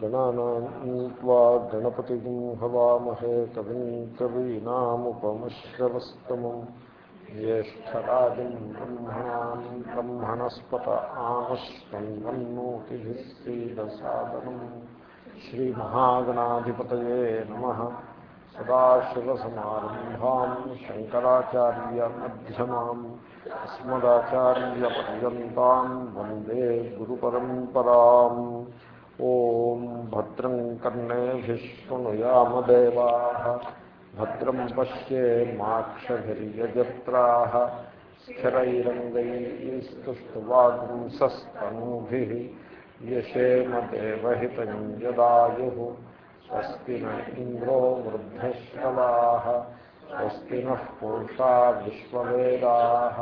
गणानान्त्वा गणपतिं हवामहे कविं कवीनामुपमश्रवस्तमम् ज्येष्ठराजं ब्रह्मणां ब्रह्मणस्पत आमश्वन्वन्नोतिभिः श्रीदसादनम् श्रीमहागणाधिपतये नमः सदाशिवसमारम्भां शङ्कराचार्यमध्यमाम् अस्मदाचार्यपर्यन्तां वन्दे गुरुपरम्पराम् ॐ भद्रं कर्णेभिः शृणुयामदेवाः भद्रं पश्ये माक्षभिर्यजत्राः। स्थिरैरङ्गैस्तुष्टुवागुंसस्तनूभिः यशेम देवहितं यदायुः। स्वस्ति न इन्द्रो वृद्धश्रवाः। स्वस्ति नः पूषा विश्ववेदाः।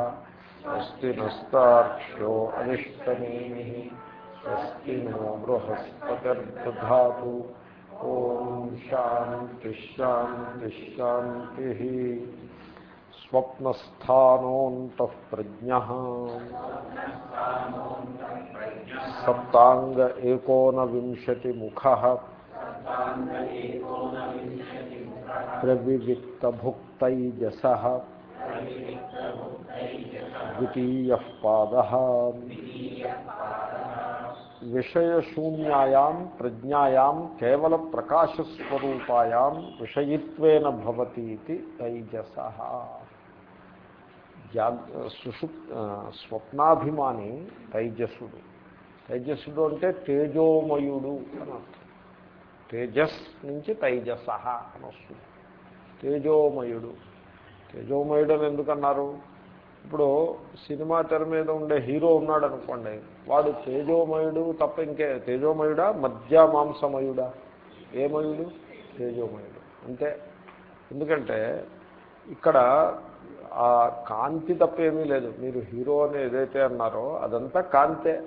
स्वस्ति नस्तार्क्ष्यो अनिष्टनेमिः। स्वस्ति नो बृहस्पतिर्दधातु ॐ शान्तिश्शान्तिश्शान्तिः स्वप्नस्थानोऽन्तः प्रज्ञः। सप्ताङ्ग एकोनविंशतिमुखः। प्रविविक्तभुक्तैजसः। द्वितीयः విషయశూన్యాయాం ప్రజ్ఞాయాం కేవల ప్రకాశస్వరూపాయాం విషయిత్వేన భవతి తైజస. సుషు స్వప్నాభిమాని తైజస్సుడు తైజస్సుడు అంటే తేజోమయుడు అని అర్థం. తేజస్ నుంచి తైజస అని వస్తుంది. తేజోమయుడు. తేజోమయుడు అని ఎందుకన్నారు? ఇప్పుడు సినిమా తెర మీద ఉండే హీరో ఉన్నాడు అనుకోండి వాడు తేజోమయుడు తప్ప ఇంకే తేజోమయుడా? మధ్య మాంసమయుడా? ఏమయుడు తేజోమయుడు. అంతే ఎందుకంటే ఇక్కడ ఆ కాంతి తప్ప ఏమీ లేదు. మీరు హీరో అని ఏదైతే అన్నారో అదంతా కాంతే.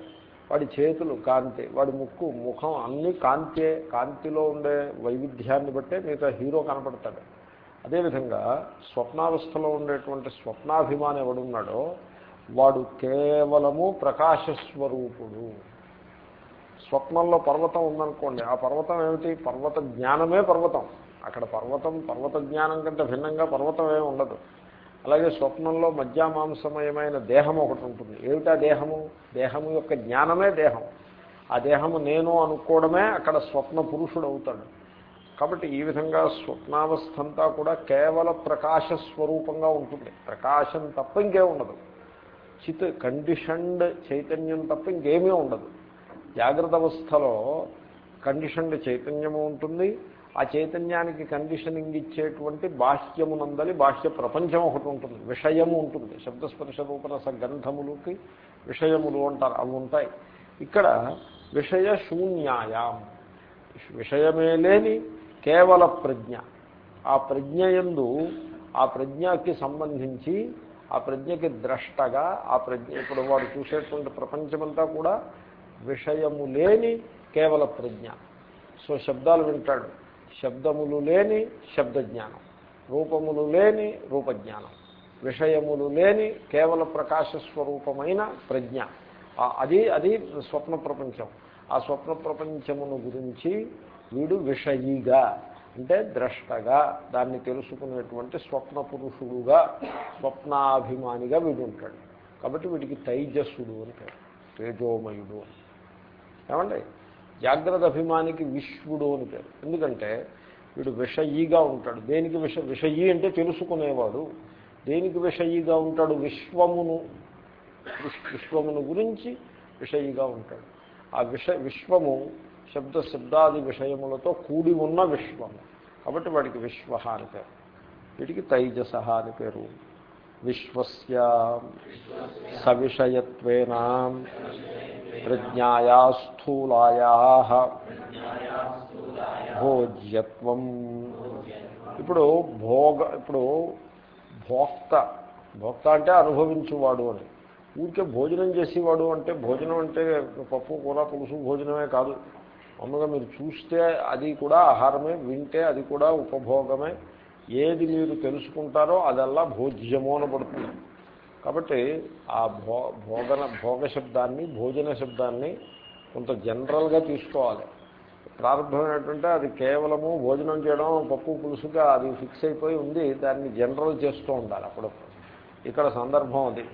వాడి చేతులు కాంతి. వాడి ముక్కు ముఖం అన్నీ కాంతే. కాంతిలో ఉండే వైవిధ్యాన్ని బట్టే మీతో హీరో కనపడతాడు. అదేవిధంగా స్వప్నావస్థలో ఉండేటువంటి స్వప్నాభిమాని ఎవడున్నాడో వాడు కేవలము ప్రకాశస్వరూపుడు. స్వప్నంలో పర్వతం ఉందనుకోండి ఆ పర్వతం ఏమిటి? పర్వత జ్ఞానమే పర్వతం. అక్కడ పర్వతం పర్వత జ్ఞానం కంటే భిన్నంగా పర్వతం ఏమి ఉండదు. అలాగే స్వప్నంలో మధ్యామాంసమయమైన దేహం ఒకటి ఉంటుంది. ఏమిటా దేహము? దేహము యొక్క జ్ఞానమే దేహం. ఆ దేహము నేను అనుకోవడమే అక్కడ స్వప్న పురుషుడు అవుతాడు. కాబట్టి ఈ విధంగా స్వప్నావస్థ అంతా కూడా కేవల ప్రకాశ స్వరూపంగా ఉంటుంది. ప్రకాశం తప్ప ఇంకే ఉండదు. చిత్ కండిషన్డ్ చైతన్యం తప్ప ఇంకేమీ ఉండదు. జాగ్రత్త అవస్థలో కండిషన్డ్ చైతన్యము ఉంటుంది. ఆ చైతన్యానికి కండిషనింగ్ ఇచ్చేటువంటి బాహ్యమునందలి బాహ్య ప్రపంచం ఒకటి ఉంటుంది. విషయము ఉంటుంది. శబ్దస్పర్శ రూపరస గంధములకి విషయములు అంటారు. అవి ఉంటాయి. ఇక్కడ విషయ శూన్యాయాం. విషయమే లేని కేవల ప్రజ్ఞ. ఆ ప్రజ్ఞయందు ఆ ప్రజ్ఞకి సంబంధించి ఆ ప్రజ్ఞకి ద్రష్టగా ఆ ప్రజ్ఞ ఇప్పుడు వాడు చూసేటువంటి ప్రపంచమంతా కూడా విషయము లేని కేవల ప్రజ్ఞ. సో శబ్దాలు వింటాడు. శబ్దములు లేని శబ్దజ్ఞానం. రూపములు లేని రూపజ్ఞానం. విషయములు లేని కేవల ప్రకాశస్వరూపమైన ప్రజ్ఞ. అది అది స్వప్న ప్రపంచం. ఆ స్వప్న ప్రపంచమును గురించి వీడు విషయిగా అంటే ద్రష్టగా దాన్ని తెలుసుకునేటువంటి స్వప్న పురుషుడుగా స్వప్నాభిమానిగా వీడు ఉంటాడు. కాబట్టి వీడికి తైజస్సుడు అని పేరు తేజోమయుడు ఏమండి? జాగ్రత్త అభిమానికి విశ్వడు అని పేరు. ఎందుకంటే వీడు విషయీగా ఉంటాడు. దేనికి విష విషయీ అంటే తెలుసుకునేవాడు. దేనికి విషయీగా ఉంటాడు? విశ్వమును విశ్వమును గురించి విషయీగా ఉంటాడు. ఆ విష విశ్వము శబ్ద శబ్దాది విషయములతో కూడి ఉన్న విశ్వము కాబట్టి వాడికి విశ్వ అని పేరు. వీటికి తైజస అని పేరు. విశ్వస్య సవిషయత్వేన ప్రజ్ఞాయా స్థూలాయా భోజ్యత్వం. ఇప్పుడు భోగ ఇప్పుడు భోక్త భోక్త అంటే అనుభవించువాడు అని. ఊరికే భోజనం చేసేవాడు అంటే భోజనం అంటే పప్పు కూర పులుసు భోజనమే కాదు. మామూలుగా మీరు చూస్తే అది కూడా ఆహారమే వింటే అది కూడా ఉపభోగమే. ఏది మీరు తెలుసుకుంటారో అదల్లా భోజ్యము అనబడుతుంది కాబట్టి ఆ భో భోగన భోగ శబ్దాన్ని భోజన శబ్దాన్ని కొంత జనరల్గా తీసుకోవాలి. ప్రారంభమైనటువంటి అది కేవలము భోజనం చేయడం పప్పు పులుసుగా అది ఫిక్స్ అయిపోయి ఉంది దాన్ని జనరల్ చేస్తూ ఉండాలి అప్పుడప్పుడు. ఇక్కడ సందర్భం అది.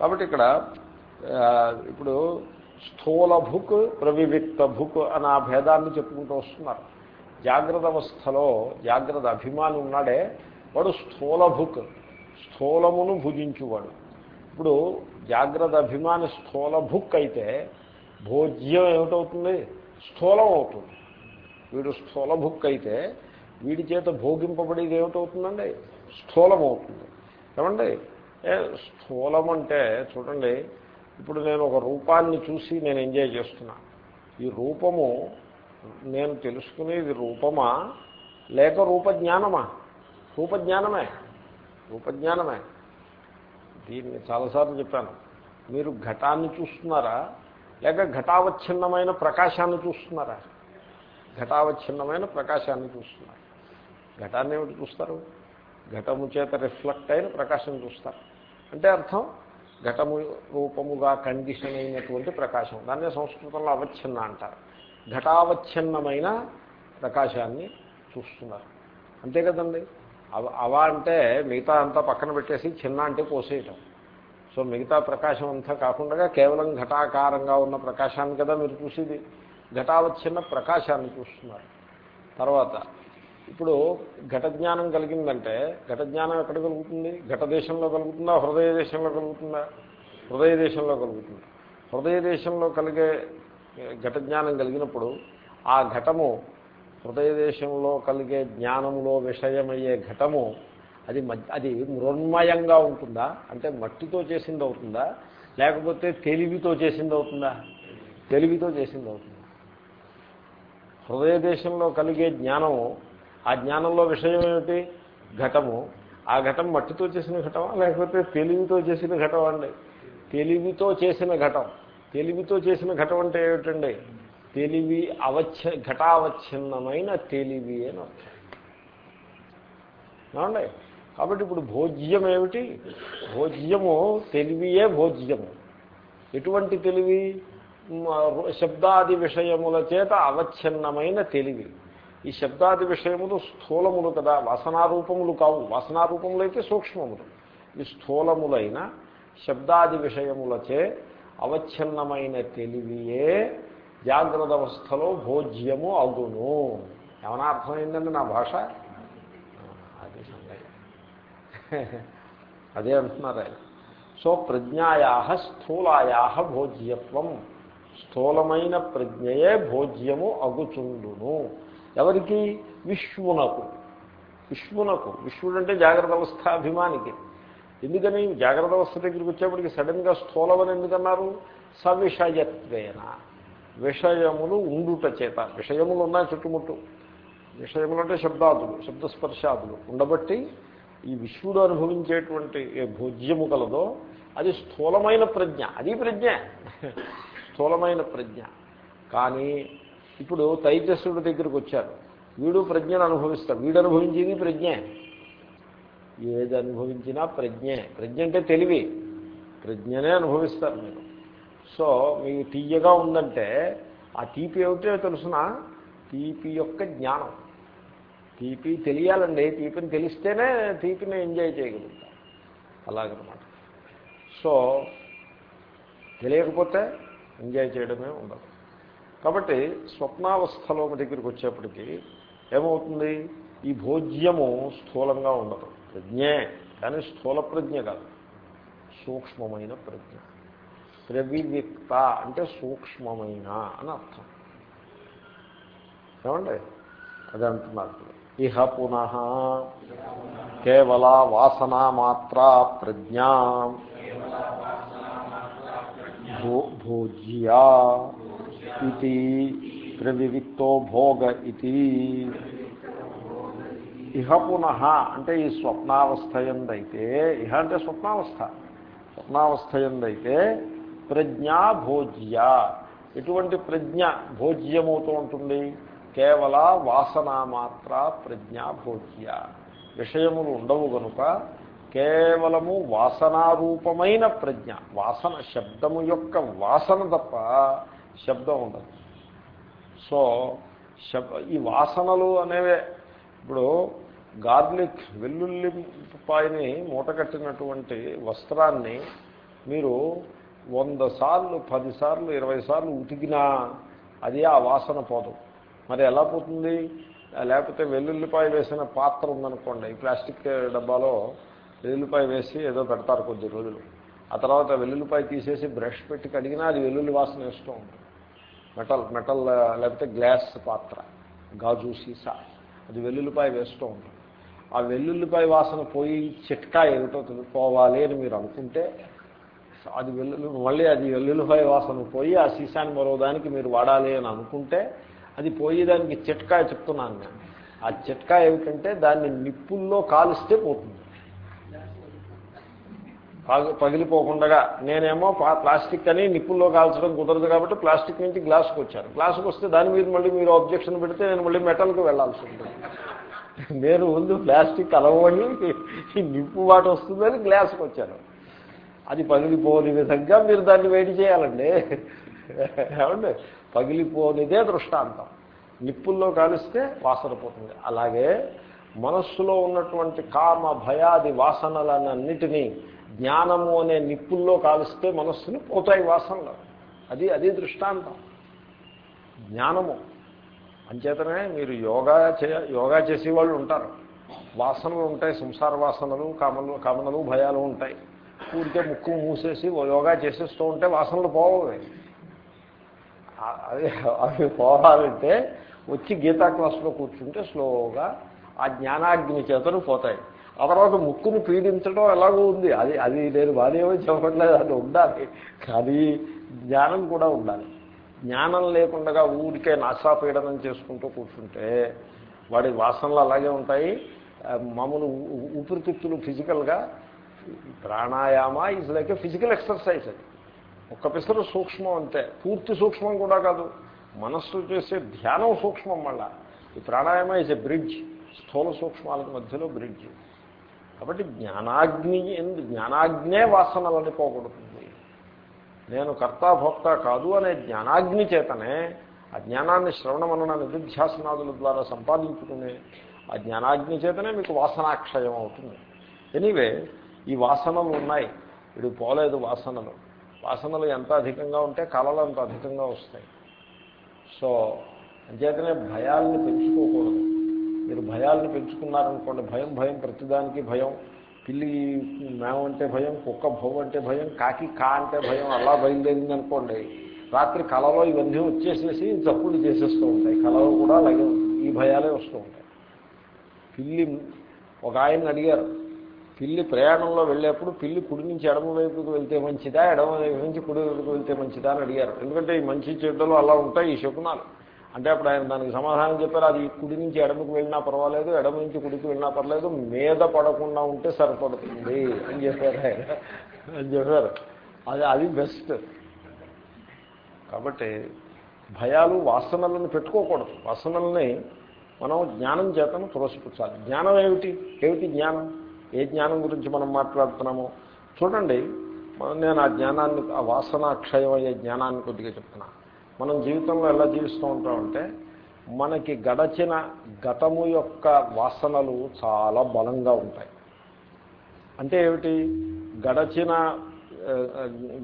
కాబట్టి ఇక్కడ ఇప్పుడు స్థూల భుక్ ప్రవివిక్త భుక్ అని ఆ భేదాన్ని చెప్పుకుంటూ వస్తున్నారు. జాగ్రత్త అవస్థలో జాగ్రత్త అభిమాని ఉన్నాడే వాడు స్థూల భుక్ స్థూలమును భుజించువాడు. ఇప్పుడు జాగ్రత్త అభిమాని స్థూల భుక్ అయితే భోజ్యం ఏమిటవుతుంది? స్థూలం అవుతుంది. వీడు స్థూల భుక్ అయితే వీడి చేత భోగింపబడేది ఏమిటవుతుందండి? స్థూలం అవుతుంది ఏమండి? ఏ స్థూలం అంటే చూడండి ఇప్పుడు నేను ఒక రూపాన్ని చూసి నేను ఎంజాయ్ చేస్తున్నా. ఈ రూపము నేను తెలుసుకునేది రూపమా? లేక రూపజ్ఞానమా? రూపజ్ఞానమే. రూపజ్ఞానమే. దీన్ని చాలాసార్లు చెప్పాను. మీరు ఘటాన్ని చూస్తున్నారా? లేక ఘటావచ్ఛిన్నమైన ప్రకాశాన్ని చూస్తున్నారా? ఘటావచ్ఛిన్నమైన ప్రకాశాన్ని చూస్తున్నారు. ఘటాన్ని ఏమిటి చూస్తారు? ఘటము చేత రిఫ్లెక్ట్ అయిన ప్రకాశం చూస్తారు. అంటే అర్థం? ఘటము రూపముగా కండిషన్ అయినటువంటి ప్రకాశం. దాన్నే సంస్కృతంలో అవచ్ఛిన్న అంటారు. ఘటావచ్ఛిన్నమైన ప్రకాశాన్ని చూస్తున్నారు. అంతే కదండి? అవ అవ అంటే మిగతా అంతా పక్కన పెట్టేసి చిన్న అంటే పోసేయటం. సో మిగతా ప్రకాశం అంతా కాకుండా కేవలం ఘటాకారంగా ఉన్న ప్రకాశాన్ని కదా మీరు చూసేది. ఘటావచ్ఛిన్న ప్రకాశాన్ని చూస్తున్నారు. తర్వాత ఇప్పుడు ఘట జ్ఞానం కలిగిందంటే ఘట జ్ఞానం ఎక్కడ కలుగుతుంది? ఘట దేశంలో కలుగుతుందా? హృదయ దేశంలో కలుగుతుందా? హృదయ దేశంలో కలుగుతుంది. హృదయ దేశంలో కలిగే ఘట జ్ఞానం కలిగినప్పుడు ఆ ఘటము హృదయ దేశంలో కలిగే జ్ఞానంలో విషయమయ్యే ఘటము అది అది మృన్మయంగా ఉంటుందా? అంటే మట్టితో చేసింది అవుతుందా? లేకపోతే తెలివితో చేసింది అవుతుందా? తెలివితో చేసింది అవుతుందా? హృదయ దేశంలో కలిగే జ్ఞానము ఆ జ్ఞానంలో విషయం ఏమిటి ఘటము. ఆ ఘటం మట్టితో చేసిన ఘటమా? లేకపోతే తెలివితో చేసిన ఘటం అండి? తెలివితో చేసిన ఘటం. తెలివితో చేసిన ఘటం అంటే ఏమిటండి? తెలివి అవచ్ఛ ఘటావచ్ఛిన్నమైన తెలివి అని అర్థం. ఏమండి? కాబట్టి ఇప్పుడు భోజ్యం ఏమిటి? భోజ్యము తెలివియే భోజ్యము. ఎటువంటి తెలివి? శబ్దాది విషయముల చేత అవచ్ఛిన్నమైన తెలివి. ఈ శబ్దాది విషయములు స్థూలములు కదా వాసనారూపములు కావు. వాసనారూపములైతే సూక్ష్మములు. ఈ స్థూలములైన శబ్దాది విషయములచే అవచ్ఛిన్నమైన తెలివియే జాగ్రత్త అవస్థలో భోజ్యము అగును. ఏమైనా అర్థమైందండి నా భాష? అది అదే అంటున్నారు ఆయన. సో ప్రజ్ఞాయా స్థూలాయా భోజ్యత్వం. స్థూలమైన ప్రజ్ఞయే భోజ్యము అగుచుండును. ఎవరికి? విశ్వనకు. విశ్వనకు. విశ్వడు అంటే జాగ్రత్త అవస్థ అభిమానికి. ఎందుకని? జాగ్రత్త అవస్థ దగ్గరికి వచ్చేప్పటికి సడన్గా స్థూలమని ఎందుకన్నారు? సవిషయత్వేన. విషయములు ఉండుట చేత. విషయములు ఉన్నాయి చుట్టుముట్టు. విషయములు అంటే శబ్దాదులు శబ్దస్పర్శాదులు. ఉండబట్టి ఈ విశ్వడు అనుభవించేటువంటి ఏ భోజ్యము కలదో అది స్థూలమైన ప్రజ్ఞ. అది ప్రజ్ఞ. స్థూలమైన ప్రజ్ఞ. కానీ ఇప్పుడు తైజస్సుడి దగ్గరికి వచ్చారు వీడు ప్రజ్ఞను అనుభవిస్తాడు. వీడు అనుభవించేది ప్రజ్ఞే. ఏది అనుభవించినా ప్రజ్ఞే. ప్రజ్ఞ అంటే తెలివి. ప్రజ్ఞనే అనుభవిస్తారు మీరు. సో మీకు తీయగా ఉందంటే ఆ తీపి ఏమిటో తెలుసిన? తీపి యొక్క జ్ఞానం. తీపి తెలియాలండి. తీపిని తెలిస్తేనే తీపిని ఎంజాయ్ చేయగలుగుతాం. అలాగనమాట. సో తెలియకపోతే ఎంజాయ్ చేయడమే ఉండదు. కాబట్టి స్వప్నావస్థలో దగ్గరికి వచ్చేప్పటికీ ఏమవుతుంది? ఈ భోజ్యము స్థూలంగా ఉండదు. ప్రజ్ఞే. కానీ స్థూల ప్రజ్ఞ కాదు. సూక్ష్మమైన ప్రజ్ఞ. ప్రవివిక్త అంటే సూక్ష్మమైన అని అర్థం. ఏమండి? అది అంటున్నారు ఇహ పునః. కేవల వాసనా మాత్ర ప్రజ్ఞా. భో భోజ్యా. ఇది ప్రవివిక్తో భోగ ఇది ఇహ పునః అంటే ఈ స్వప్నావస్థ ఎందైతే ఇహ అంటే స్వప్నావస్థ. స్వప్నావస్థ ఎందైతే ప్రజ్ఞా భోజ్య. ఎటువంటి ప్రజ్ఞ భోజ్యమవుతూ ఉంటుంది? కేవల వాసనా మాత్ర ప్రజ్ఞా భోజ్య. విషయములు ఉండవు గనుక కేవలము వాసనారూపమైన ప్రజ్ఞ. వాసన శబ్దము యొక్క వాసన తప్ప శబ్దం ఉండదు. సో శబ్ ఈ వాసనలు అనేవే. ఇప్పుడు గార్లిక్ వెల్లుల్లిపాయని మూటకట్టినటువంటి వస్త్రాన్ని మీరు వంద సార్లు పదిసార్లు ఇరవై సార్లు ఉతికినా అది ఆ వాసన పోదు. మరి ఎలా పోతుంది? లేకపోతే వెల్లుల్లిపాయ వేసిన పాత్ర ఉందనుకోండి ఈ ప్లాస్టిక్ డబ్బాలో వెల్లుల్లిపాయ వేసి ఏదో పెడతారు కొద్ది రోజులు. ఆ తర్వాత వెల్లుల్లిపాయ తీసేసి బ్రష్ పెట్టి కడిగినా అది వెల్లుల్లి వాసన వేస్తూ ఉంటుంది. మెటల్ మెటల్ లేకపోతే గ్లాస్ పాత్ర గాజు సీసా. అది వెల్లుల్లిపాయ వేస్తూ ఉంటుంది ఆ వెల్లుల్లిపాయ వాసన పోయి చిట్కా ఏమిటో పోవాలి అని మీరు అనుకుంటే అది వెల్లుల్లి మళ్ళీ అది వెల్లుల్లిపాయ వాసన పోయి ఆ సీసాని మరో దానికి మీరు వాడాలి అని అనుకుంటే అది పోయేదానికి చిట్కా చెప్తున్నాను నేను. ఆ చిట్కా ఏమిటంటే దాన్ని నిప్పుల్లో కాలిస్తే పోతుంది. పగిలిపోకుండా నేనేమో పా- ప్లాస్టిక్ అని నిప్పుల్లో కాల్చడం కుదరదు కాబట్టి ప్లాస్టిక్ నుంచి గ్లాస్కి వచ్చాను. గ్లాస్కి వస్తే దాని మీద మళ్ళీ మీరు ఆబ్జెక్షన్ పెడితే నేను మళ్ళీ మెటల్కి వెళ్ళాల్సి ఉంటుంది. నేను ముందు ప్లాస్టిక్ అలవని ఈ నిప్పు వాటి వస్తుందని గ్లాస్కి వచ్చాను. అది పగిలిపోని విధంగా మీరు దాన్ని వెయిట్ చేయాలండి. ఏమండి? పగిలిపోనిదే దృష్టాంతం. నిప్పుల్లో కాలిస్తే వాసన పోతుంది. అలాగే మనస్సులో ఉన్నటువంటి కామ భయాది వాసనలన్నిటినీ జ్ఞానము అనే నిప్పుల్లో కాలిస్తే మనస్సుని పోతాయి వాసనలు. అది అది దృష్టాంతం. జ్ఞానము. అంచేతనే మీరు యోగా చే యోగా చేసేవాళ్ళు ఉంటారు. వాసనలు ఉంటాయి సంసార వాసనలు కామలు కామనలు భయాలు ఉంటాయి. ఊరికే ముక్కు మూసేసి యోగా చేసేస్తూ ఉంటే వాసనలు పోవాలి అవి అవి పోవాలంటే వచ్చి గీతా క్లాస్లో కూర్చుంటే స్లోగా ఆ జ్ఞానాగ్ని చేతను పోతాయి. ఆ తర్వాత ముక్కును పీడించడం ఎలాగో ఉంది. అది అది నేను బాధ్యమో చెప్పట్లేదు అది ఉండాలి. కానీ జ్ఞానం కూడా ఉండాలి. జ్ఞానం లేకుండా ఊరికే నాశాపీడనం చేసుకుంటూ కూర్చుంటే వాడి వాసనలు అలాగే ఉంటాయి. మామూలు ఊపిరితిత్తులు ఫిజికల్గా pranayama is like a physical exercise అది. ఒక్క పిసరు సూక్ష్మం అంతే. పూర్తి సూక్ష్మం కూడా కాదు. మనస్సు చేసే ధ్యానం సూక్ష్మం మళ్ళా. ఈ ప్రాణాయామ ఇస్ ఎ బ్రిడ్జ్. స్థూల సూక్ష్మాలకు మధ్యలో బ్రిడ్జ్. కాబట్టి జ్ఞానాగ్ని ఎందు జ్ఞానాగ్నే వాసనలని పోగొడుతుంది. నేను కర్తాభోక్త కాదు అనే జ్ఞానాగ్ని చేతనే ఆ జ్ఞానాన్ని శ్రవణ మనన నిధిధ్యాసనాదుల ద్వారా సంపాదించుకునే ఆ జ్ఞానాగ్ని చేతనే మీకు వాసనాక్షయం అవుతుంది. ఎనీవే ఈ వాసనలు ఉన్నాయి. వీడు పోలేదు వాసనలు. వాసనలు ఎంత అధికంగా ఉంటే కళలు అంత అధికంగా వస్తాయి. సో అంచేతనే భయాల్ని పెంచుకోకూడదు. మీరు భయాల్ని పెంచుకున్నారనుకోండి భయం భయం ప్రతిదానికి భయం. పిల్లి మేమంటే భయం కుక్క భవ్ అంటే భయం కాకి కా అంటే భయం అలా బయలుదేరింది అనుకోండి రాత్రి కళలో ఇవన్నీ వచ్చేసేసి తప్పులు చేసేస్తూ ఉంటాయి. కళలో కూడా అలాగే ఉంటుంది. ఈ భయాలే వస్తూ ఉంటాయి. పిల్లి ఒక ఆయన అడిగారు పిల్లి ప్రయాణంలో వెళ్ళేప్పుడు పిల్లి కుడి నుంచి ఎడమ వైపుకి వెళ్తే మంచిదా ఎడమ వైపు నుంచి కుడి వైపుకి వెళ్తే మంచిదా అని అడిగారు. ఎందుకంటే ఈ మంచి చెడ్డలు అలా ఉంటాయి ఈ శకునాలు. అంటే అప్పుడు ఆయన దానికి సమాధానం చెప్పారు అది కుడి నుంచి ఎడమకు వెళ్ళినా పర్వాలేదు ఎడమ నుంచి కుడికి వెళ్ళినా పర్లేదు మీద పడకుండా ఉంటే సరిపడుతుంది అని చెప్పారు ఆయన. అని చెప్పారు. అది అది బెస్ట్ కాబట్టి భయాలు వాసనలను పెట్టుకోకూడదు. వాసనల్ని మనం జ్ఞానం చేతను త్రోసిపుచ్చాలి జ్ఞానం ఏమిటి? ఏమిటి జ్ఞానం? ఏ జ్ఞానం గురించి మనం మాట్లాడుతున్నామో? చూడండి నేను ఆ జ్ఞానాన్ని ఆ వాసన క్షయం అయ్యే జ్ఞానాన్ని కొద్దిగా చెప్తున్నాను. మనం జీవితంలో ఎలా జీవిస్తూ ఉంటామంటే మనకి గడచిన గతము యొక్క వాసనలు చాలా బలంగా ఉంటాయి. అంటే ఏమిటి? గడచిన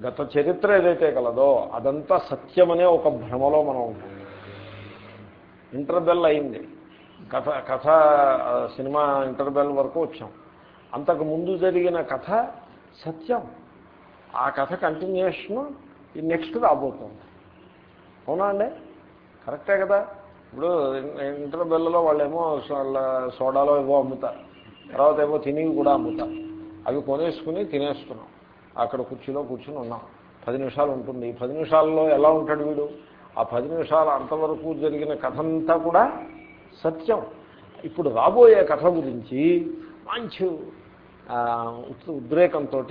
గత చరిత్ర ఏదైతే కలదో అదంతా సత్యమనే ఒక భ్రమలో మనం ఉంటాం. ఇంటర్బెల్ అయింది. కథ కథ సినిమా ఇంటర్బెల్ వరకు వచ్చాం. అంతకు ముందు జరిగిన కథ సత్యం. ఆ కథ కంటిన్యూషన్ ఈ నెక్స్ట్ రాబోతుంది. అవునా అండి? కరెక్టే కదా. ఇప్పుడు ఇంటర్ బిల్లలో వాళ్ళేమో సోడాలో ఏవో అమ్ముతారు. తర్వాత ఏవో తినివి కూడా అమ్ముతారు. అవి కొనేసుకుని తినేస్తున్నాం. అక్కడ కుర్చీలో కూర్చుని ఉన్నాం. పది నిమిషాలు ఉంటుంది. ఈ పది నిమిషాల్లో ఎలా ఉంటాడు వీడు? ఆ పది నిమిషాలు అంతవరకు జరిగిన కథ అంతా కూడా సత్యం. ఇప్పుడు రాబోయే కథ గురించి మంచి ఉద్రేకంతో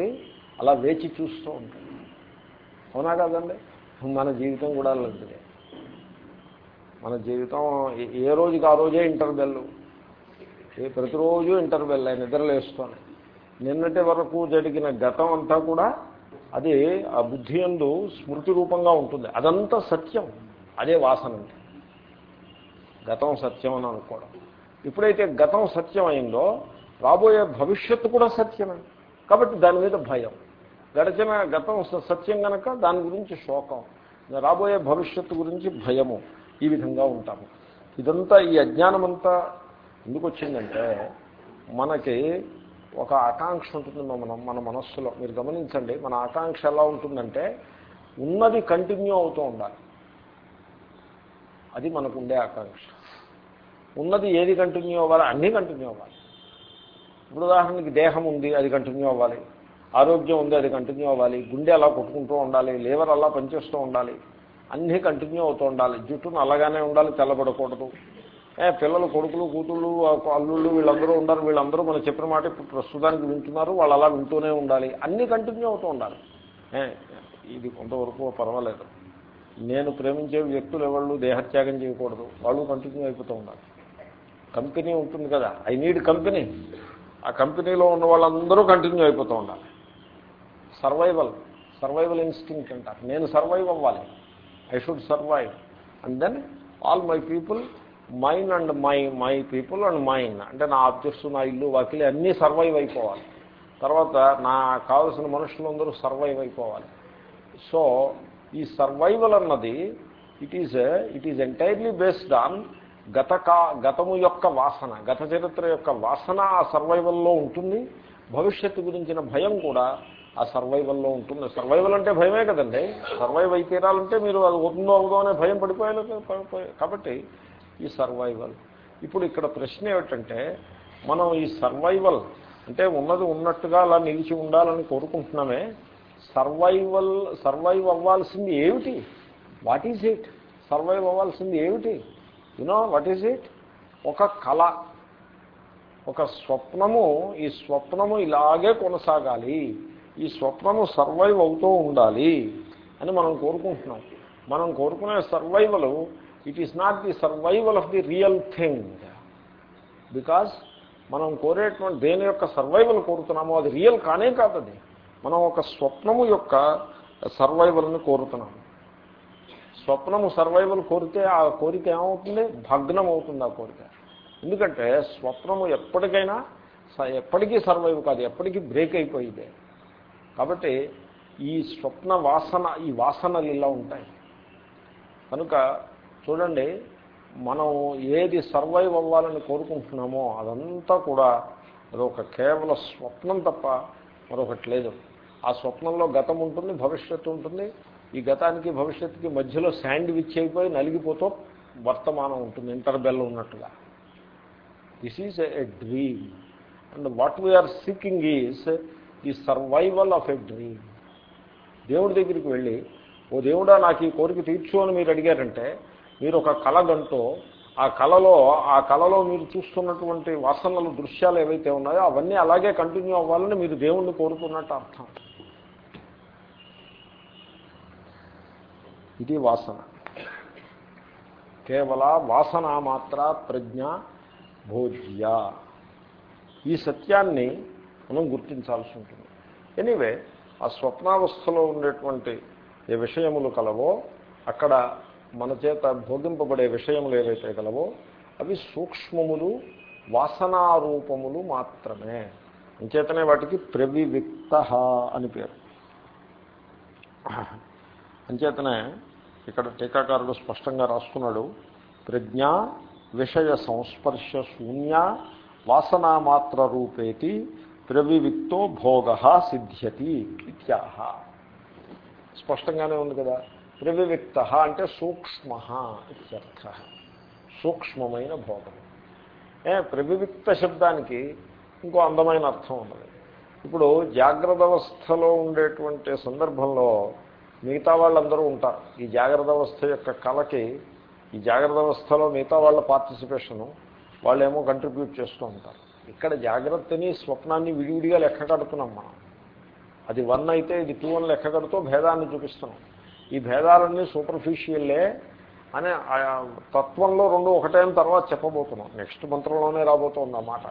అలా వేచి చూస్తూ ఉంటాడు. అవునా కాదండి? మన జీవితం కూడా అలాంటిదే. మన జీవితం ఏ- రోజుకి ఆ రోజే ఇంటర్వెల్ ఏ ప్రతిరోజు ఇంటర్వెల్ ఆయన నిద్రలేస్తాను నిన్నటి వరకు జరిగిన గతం అంతా కూడా అది ఆ బుద్ధి ఎందు స్మృతి రూపంగా ఉంటుంది. అదంతా సత్యం. అదే వాసన అంటే గతం సత్యం అని అనుకోవడం. ఎప్పుడైతే గతం సత్యం అయిందో రాబోయే భవిష్యత్తు కూడా సత్యమే. కాబట్టి దాని మీద భయం. గడిచిన గతం సత్యం కనుక దాని గురించి శోకం రాబోయే భవిష్యత్తు గురించి భయము ఈ విధంగా ఉంటాము. ఇదంతా ఈ అజ్ఞానం అంతా ఎందుకు వచ్చిందంటే మనకి ఒక ఆకాంక్ష ఉంటుంది మన మన మనస్సులో. మీరు గమనించండి మన ఆకాంక్ష ఎలా ఉంటుందంటే ఉన్నది కంటిన్యూ అవుతూ ఉండాలి. అది మనకు ఉండే ఆకాంక్ష. ఉన్నది ఏది కంటిన్యూ అవ్వాలి? అన్నీ కంటిన్యూ అవ్వాలి. ఇప్పుడు ఉదాహరణకి దేహం ఉంది అది కంటిన్యూ అవ్వాలి. ఆరోగ్యం ఉంది అది కంటిన్యూ అవ్వాలి. గుండె అలా కొట్టుకుంటూ ఉండాలి లేవర్ అలా పనిచేస్తూ ఉండాలి. అన్నీ కంటిన్యూ అవుతూ ఉండాలి. జుట్టును అలాగానే ఉండాలి తెల్లబడకూడదు పిల్లలు కొడుకులు కూతుళ్ళు అల్లుళ్ళు వీళ్ళందరూ ఉన్నారు వీళ్ళందరూ మనం చెప్పిన మాట ఇప్పుడు ప్రస్తుతానికి వింటున్నారు. వాళ్ళు అలా వింటూనే ఉండాలి. అన్నీ కంటిన్యూ అవుతూ ఉండాలి. ఏ, ఇది కొంతవరకు పర్వాలేదు. నేను ప్రేమించే వ్యక్తులు ఎవరు దేహత్యాగం చేయకూడదు. వాళ్ళు కంటిన్యూ అయిపోతూ ఉండాలి. కంపెనీ ఉంటుంది కదా. ఐ నీడ్ కంపెనీ ఆ కంపెనీలో ఉన్న వాళ్ళందరూ కంటిన్యూ అయిపోతూ ఉండాలి. సర్వైవల్ సర్వైవల్ ఇన్స్టింక్ట్ అంటారు. నేను సర్వైవ్ అవ్వాలి. I should survive. And then all my people mine and my my people and mine అంటే నా ఆబ్జెక్ట్స్ నా ఇల్లు వాకిలి అన్నీ సర్వైవ్ అయిపోవాలి. తర్వాత నా కావలసిన మనుషులందరూ సర్వైవ్ అయిపోవాలి. సో ఈ సర్వైవల్ అన్నది it is it is entirely based on గత కా గతము యొక్క వాసన గత చరిత్ర యొక్క వాసన ఆ సర్వైవల్లో ఉంటుంది. భవిష్యత్తు గురించిన భయం కూడా ఆ సర్వైవల్లో ఉంటుంది. సర్వైవల్ అంటే భయమే కదండి. సర్వైవ్ అయి తీరాలంటే మీరు అది అవుతుందో అవుదో అనే భయం పడిపోయాలి కాబట్టి ఈ సర్వైవల్. ఇప్పుడు ఇక్కడ ప్రశ్న ఏమిటంటే మనం ఈ సర్వైవల్ అంటే ఉన్నది ఉన్నట్టుగా అలా నిలిచి ఉండాలని కోరుకుంటున్నామే సర్వైవల్ సర్వైవ్ అవ్వాల్సింది ఏమిటి? వాట్ ఈజ్ ఇట్ సర్వైవ్ అవ్వాల్సింది ఏమిటి? యునో వాట్ ఈజ్ ఇట్ ఒక కళ ఒక స్వప్నము ఈ స్వప్నము ఇలాగే కొనసాగాలి. ఈ స్వప్నము సర్వైవ్ అవుతూ ఉండాలి అని మనం కోరుకుంటున్నాం. మనం కోరుకునే survival it is not the survival of the real thing because మనం కోరేటువంటి దేని యొక్క సర్వైవల్ కోరుతున్నామో అది రియల్ కానే కాదు అది. మనం ఒక స్వప్నము యొక్క సర్వైవల్ని కోరుతున్నాము స్వప్నము సర్వైవల్ కోరితే ఆ కోరిక ఏమవుతుంది? భగ్నం అవుతుంది ఆ కోరిక. ఎందుకంటే స్వప్నము ఎప్పటికైనా స- ఎప్పటికీ సర్వైవ్ కాదు ఎప్పటికీ బ్రేక్ అయిపోయిందే. కాబట్టి ఈ స్వప్న వాసన ఈ వాసనలు ఇలా ఉంటాయి. కనుక చూడండి మనం ఏది సర్వైవ్ అవ్వాలని కోరుకుంటున్నామో అదంతా కూడా అదొక కేవల స్వప్నం తప్ప మరొకటి లేదు. ఆ స్వప్నంలో గతం ఉంటుంది భవిష్యత్తు ఉంటుంది. ఈ గతానికి భవిష్యత్తుకి మధ్యలో శాండ్విచ్ అయిపోయి నలిగిపోతూ వర్తమానం ఉంటుంది ఇంటర్బెల్ ఉన్నట్టుగా. This is a dream and what we are seeking is the survival of a dream. దేవుడి దగ్గరికి వెళ్ళి ఓ దేవుడా నాకు ఈ కోరిక తీర్చు అని మీరు అడిగారంటే మీరు ఒక కళ గంటూ ఆ కళలో ఆ కళలో మీరు చూస్తున్నటువంటి వాసనలు దృశ్యాలు ఏవైతే ఉన్నాయో అవన్నీ అలాగే కంటిన్యూ అవ్వాలని మీరు దేవుణ్ణి కోరుకున్నట్టు అర్థం. ఇది వాసన. కేవల వాసన మాత్ర ప్రజ్ఞ భోజ్య ఈ సత్యాన్ని మనం గుర్తించాల్సి ఉంటుంది. ఎనీవే ఆ స్వప్నావస్థలో ఉండేటువంటి ఏ విషయములు కలవో అక్కడ మన చేత భోగింపబడే విషయములు ఏవైతే కలవో అవి సూక్ష్మములు వాసనారూపములు మాత్రమే. అంచేతనే వాటికి ప్రవివిక్త అని పేరు. అంచేతనే ఇక్కడ టీకాకారుడు స్పష్టంగా రాసుకున్నాడు ప్రజ్ఞ విషయ సంస్పర్శ శూన్య వాసనామాత్ర రూపేతి ప్రవివిక్తో భోగ సిద్ధ్యతి ఇత్యాహ. స్పష్టంగానే ఉంది కదా. ప్రవివిక్త అంటే సూక్ష్మ ఇత్యర్థ. సూక్ష్మమైన భోగం. ఏ ప్రవివిక్త శబ్దానికి ఇంకో అందమైన అర్థం ఉన్నది. ఇప్పుడు జాగ్రత్త అవస్థలో ఉండేటువంటి సందర్భంలో మిగతా వాళ్ళందరూ ఉంటారు. ఈ జాగ్రత్త అవస్థ యొక్క కళకి ఈ జాగ్రత్త అవస్థలో మిగతా వాళ్ళ పార్టిసిపేషను వాళ్ళేమో కంట్రిబ్యూట్ చేస్తూ ఉంటారు. ఇక్కడ జాగ్రత్తని స్వప్నాన్ని విడివిడిగా లెక్క కడుతున్నాం మనం. అది వన్ అయితే ఇది టూ అని లెక్క కడుతూ భేదాన్ని చూపిస్తున్నాం. ఈ భేదాలన్నీ సూపర్ఫిషియల్లే అనే ఆ తత్వంలో రెండు ఒకటైన తర్వాత చెప్పబోతున్నాం. నెక్స్ట్ మంత్రంలోనే రాబోతుంది ఆ మాట.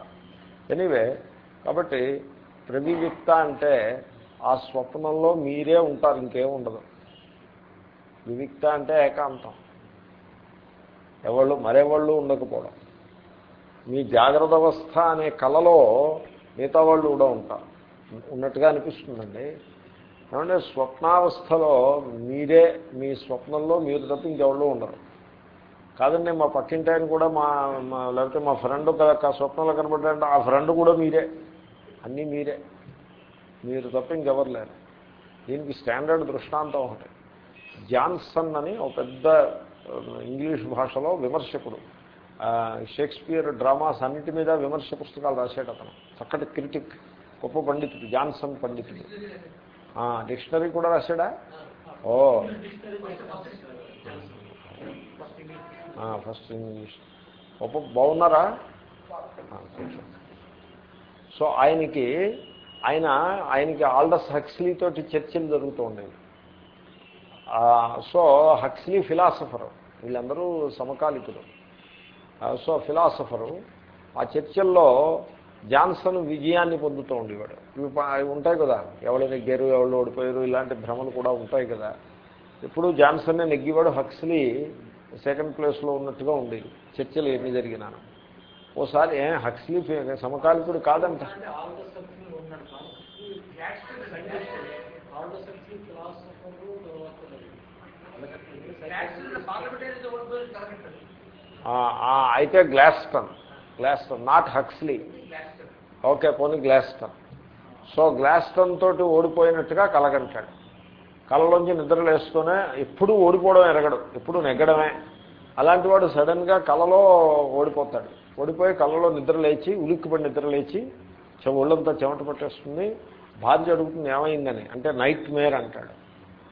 ఎనీవే కాబట్టి ప్రవివిక్త అంటే ఆ స్వప్నంలో మీరే ఉంటారు ఇంకేం ఉండదు. వివిక్త అంటే ఏకాంతం. ఎవళ్ళు మరెవళ్ళు ఉండకపోవడం. మీ జాగ్రత్త అవస్థ అనే కళలో మిగతా వాళ్ళు కూడా ఉంటారు. ఉన్నట్టుగా అనిపిస్తుందండి. ఏమంటే స్వప్నావస్థలో మీరే మీ స్వప్నంలో మీరు తప్ప ఇంకెవరు ఉండరు. కాదండి మా పక్కింటి ఆయన కూడా మా లేకపోతే మా ఫ్రెండ్ స్వప్నంలో కనబడ్డారంటే ఆ ఫ్రెండ్ కూడా మీరే. అన్నీ మీరే. మీరు తప్ప ఇంకెవరు లేరు. దీనికి స్టాండర్డ్ దృష్టాంతం ఒకటి. జాన్సన్ అని ఒక పెద్ద ఇంగ్లీష్ భాషలో విమర్శకుడు. షేక్స్పియర్ డ్రామాస్ అన్నిటి మీద విమర్శ పుస్తకాలు రాశాడు అతను. చక్కటి క్రిటిక్ గొప్ప పండితుడు జాన్సన్ పండితుడు. డిక్షనరీ కూడా రాశాడా? ఓ. First English. గొప్ప బాగున్నారా? సో ఆయనకి ఆయన ఆయనకి ఆల్డస్ హక్స్లీ తోటి చర్చలు జరుగుతూ ఉండేవి సో హక్స్లీ ఫిలాసఫర్. వీళ్ళందరూ సమకాలికులు. సో ఫిలాసఫరు ఆ చర్చల్లో జాన్సన్ విజయాన్ని పొందుతూ ఉండేవాడు. ఇవి ఉంటాయి కదా ఎవరు నెగ్గారు ఎవరు ఓడిపోయారు ఇలాంటి భ్రమలు కూడా ఉంటాయి కదా. ఇప్పుడు జాన్సన్నే నెగ్గివాడు. హక్స్లీ సెకండ్ ప్లేస్లో ఉన్నట్టుగా ఉండేది. చర్చలు ఎన్ని జరిగినా. ఓసారి ఏ హక్స్లీ సమకాలికుడు కాదంట. అయితే Gladstone Gladstone not Huxley okay పోనీ గ్లాస్టన్. సో గ్లాస్టన్ తోటి ఓడిపోయినట్టుగా కలగంటాడు. కళ్ళలోంచి నిద్రలేస్తూనే ఎప్పుడు ఓడిపోవడం ఎరగడు ఎప్పుడు నెగ్గడమే. అలాంటి వాడు సడన్గా కళలో ఓడిపోతాడు. ఓడిపోయి కళ్ళలో నిద్రలేచి ఉలిక్కిపడి నిద్రలేచి ఒళ్ళంతా చెమట పట్టేస్తుంది. భార్య అడుగుతుంది ఏమైందని? అంటే నైట్ మేర్ అంటాడు.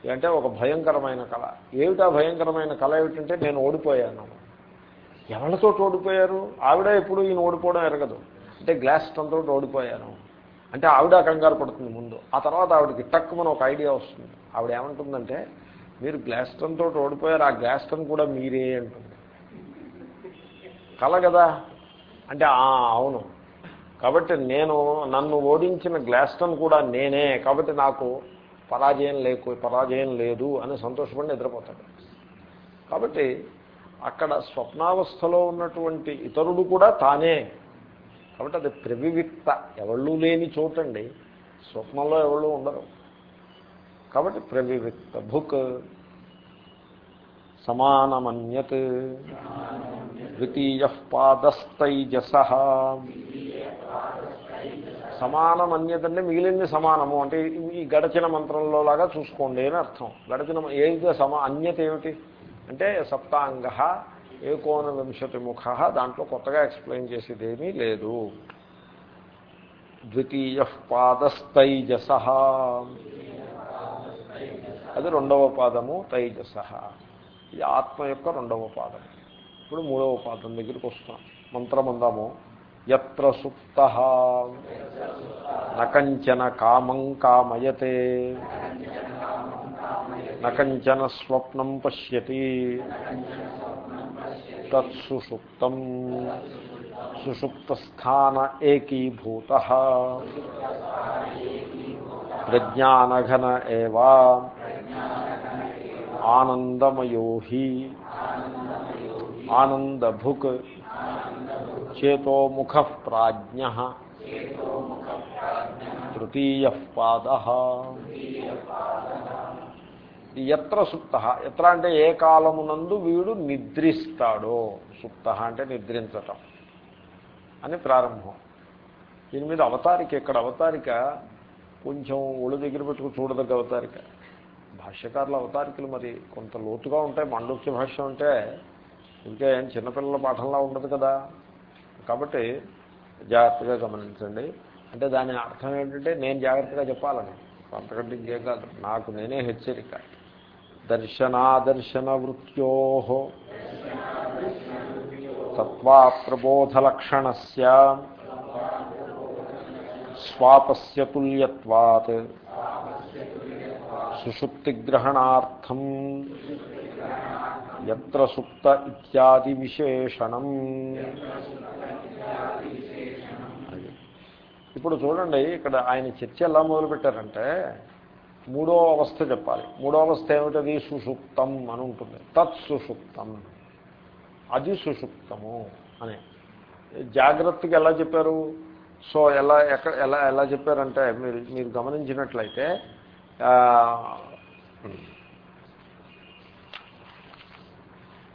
అంటే ఒక భయంకరమైన కళ. ఏమిటా భయంకరమైన కళ? ఏమిటంటే నేను ఓడిపోయాను. ఎవరితో ఓడిపోయారు? ఆవిడ ఎప్పుడు ఈయన ఓడిపోవడం ఎరగదు. అంటే గ్లాస్ టన్తో ఓడిపోయాను. అంటే ఆవిడ కంగారు పడుతుంది ముందు. ఆ తర్వాత ఆవిడకి టక్కుమని ఒక ఐడియా వస్తుంది. ఆవిడ ఏమంటుందంటే మీరు గ్లాస్ టన్తో ఓడిపోయారు ఆ గ్లాస్ టన్ కూడా మీరే అంటుంది. కల కదా? అంటే అవును. కాబట్టి నేను నన్ను ఓడించిన గ్లాస్టన్ కూడా నేనే. కాబట్టి నాకు పరాజయం లేకు పరాజయం లేదు అని సంతోషపడి నిద్రపోతాడు. కాబట్టి అక్కడ స్వప్నావస్థలో ఉన్నటువంటి ఇతరుడు కూడా తానే. కాబట్టి అది ప్రవివిక్త. ఎవళ్ళు లేని చోటండి. స్వప్నంలో ఎవళ్ళు ఉండరు. కాబట్టి ప్రవివిక్త. భుక్. సమానమన్యత్. ద్వితీయ పాదస్తైజస. సమానమన్యతంటే మిగిలింది సమానము. అంటే ఈ గడచిన మంత్రంలో లాగా చూసుకోండి అని అర్థం. గడచిన ఏది సమా అన్యత ఏమిటి అంటే సప్తాంగ ఏకోన వింశతి ముఖ దాంట్లో కొత్తగా ఎక్స్ప్లెయిన్ చేసేదేమీ లేదు. ద్వితీయ పాదస్తైజస. అది రెండవ పాదము తైజస. ఇది ఆత్మ యొక్క రెండవ పాదం ఇప్పుడు మూడవ పాదం దగ్గరికి వస్తాం మంత్రమందాము ఎత్ర సుప్త నకంచన కామం కామయతే నకంచన స్వప్నం పశ్యతి తత్సుషుప్తం సుషుప్తస్థాన ఏకీభూత ప్రజ్ఞానఘన ఏవా ఆనందమయో హి చేతో చేతోముఖ ప్రాజ్ఞ తృతీయ పాద ఎత్ర సుప్త. ఎత్ర అంటే ఏ కాలమునందు వీడు నిద్రిస్తాడో. సుప్త అంటే నిద్రించటం అని ప్రారంభం. దీని మీద అవతారిక ఇక్కడ అవతారిక కొంచెం ఒళ్ళు దగ్గర పెట్టుకు చూడదగ్గ అవతారిక. భాష్యకారుల అవతారికలు మరి కొంత లోతుగా ఉంటాయి మండూక్య భాష్యం అంటే ఇంకే చిన్నపిల్లల పాఠంలా ఉండదు కదా. కాబట్టి జాగ్రత్తగా గమనించండి. అంటే దాని అర్థం ఏంటంటే నేను జాగ్రత్తగా చెప్పాలని. అంతకంటే ఇంకే కాదు. నాకు నేనే హెచ్చరిక. దర్శనాదర్శన వృత్యో తత్వా ప్రబోధలక్షణస్ స్వాపస్య తుల్యత్వాత్ సుషుప్తిగ్రహణార్థం ఎత్ర సుప్త ఇత్యాది విశేషణం ఇప్పుడు చూడండి ఇక్కడ ఆయన చర్చ ఎలా మొదలుపెట్టారంటే మూడో అవస్థ చెప్పాలి. మూడో అవస్థ ఏమిటది? సుషుప్తం అని ఉంటుంది. తత్ సుషుప్తం. అది సుషుప్తము అని. జాగ్రత్తగా ఎలా చెప్పారు? సో ఎలా ఎక్కడ ఎలా ఎలా చెప్పారంటే మీరు మీరు గమనించినట్లయితే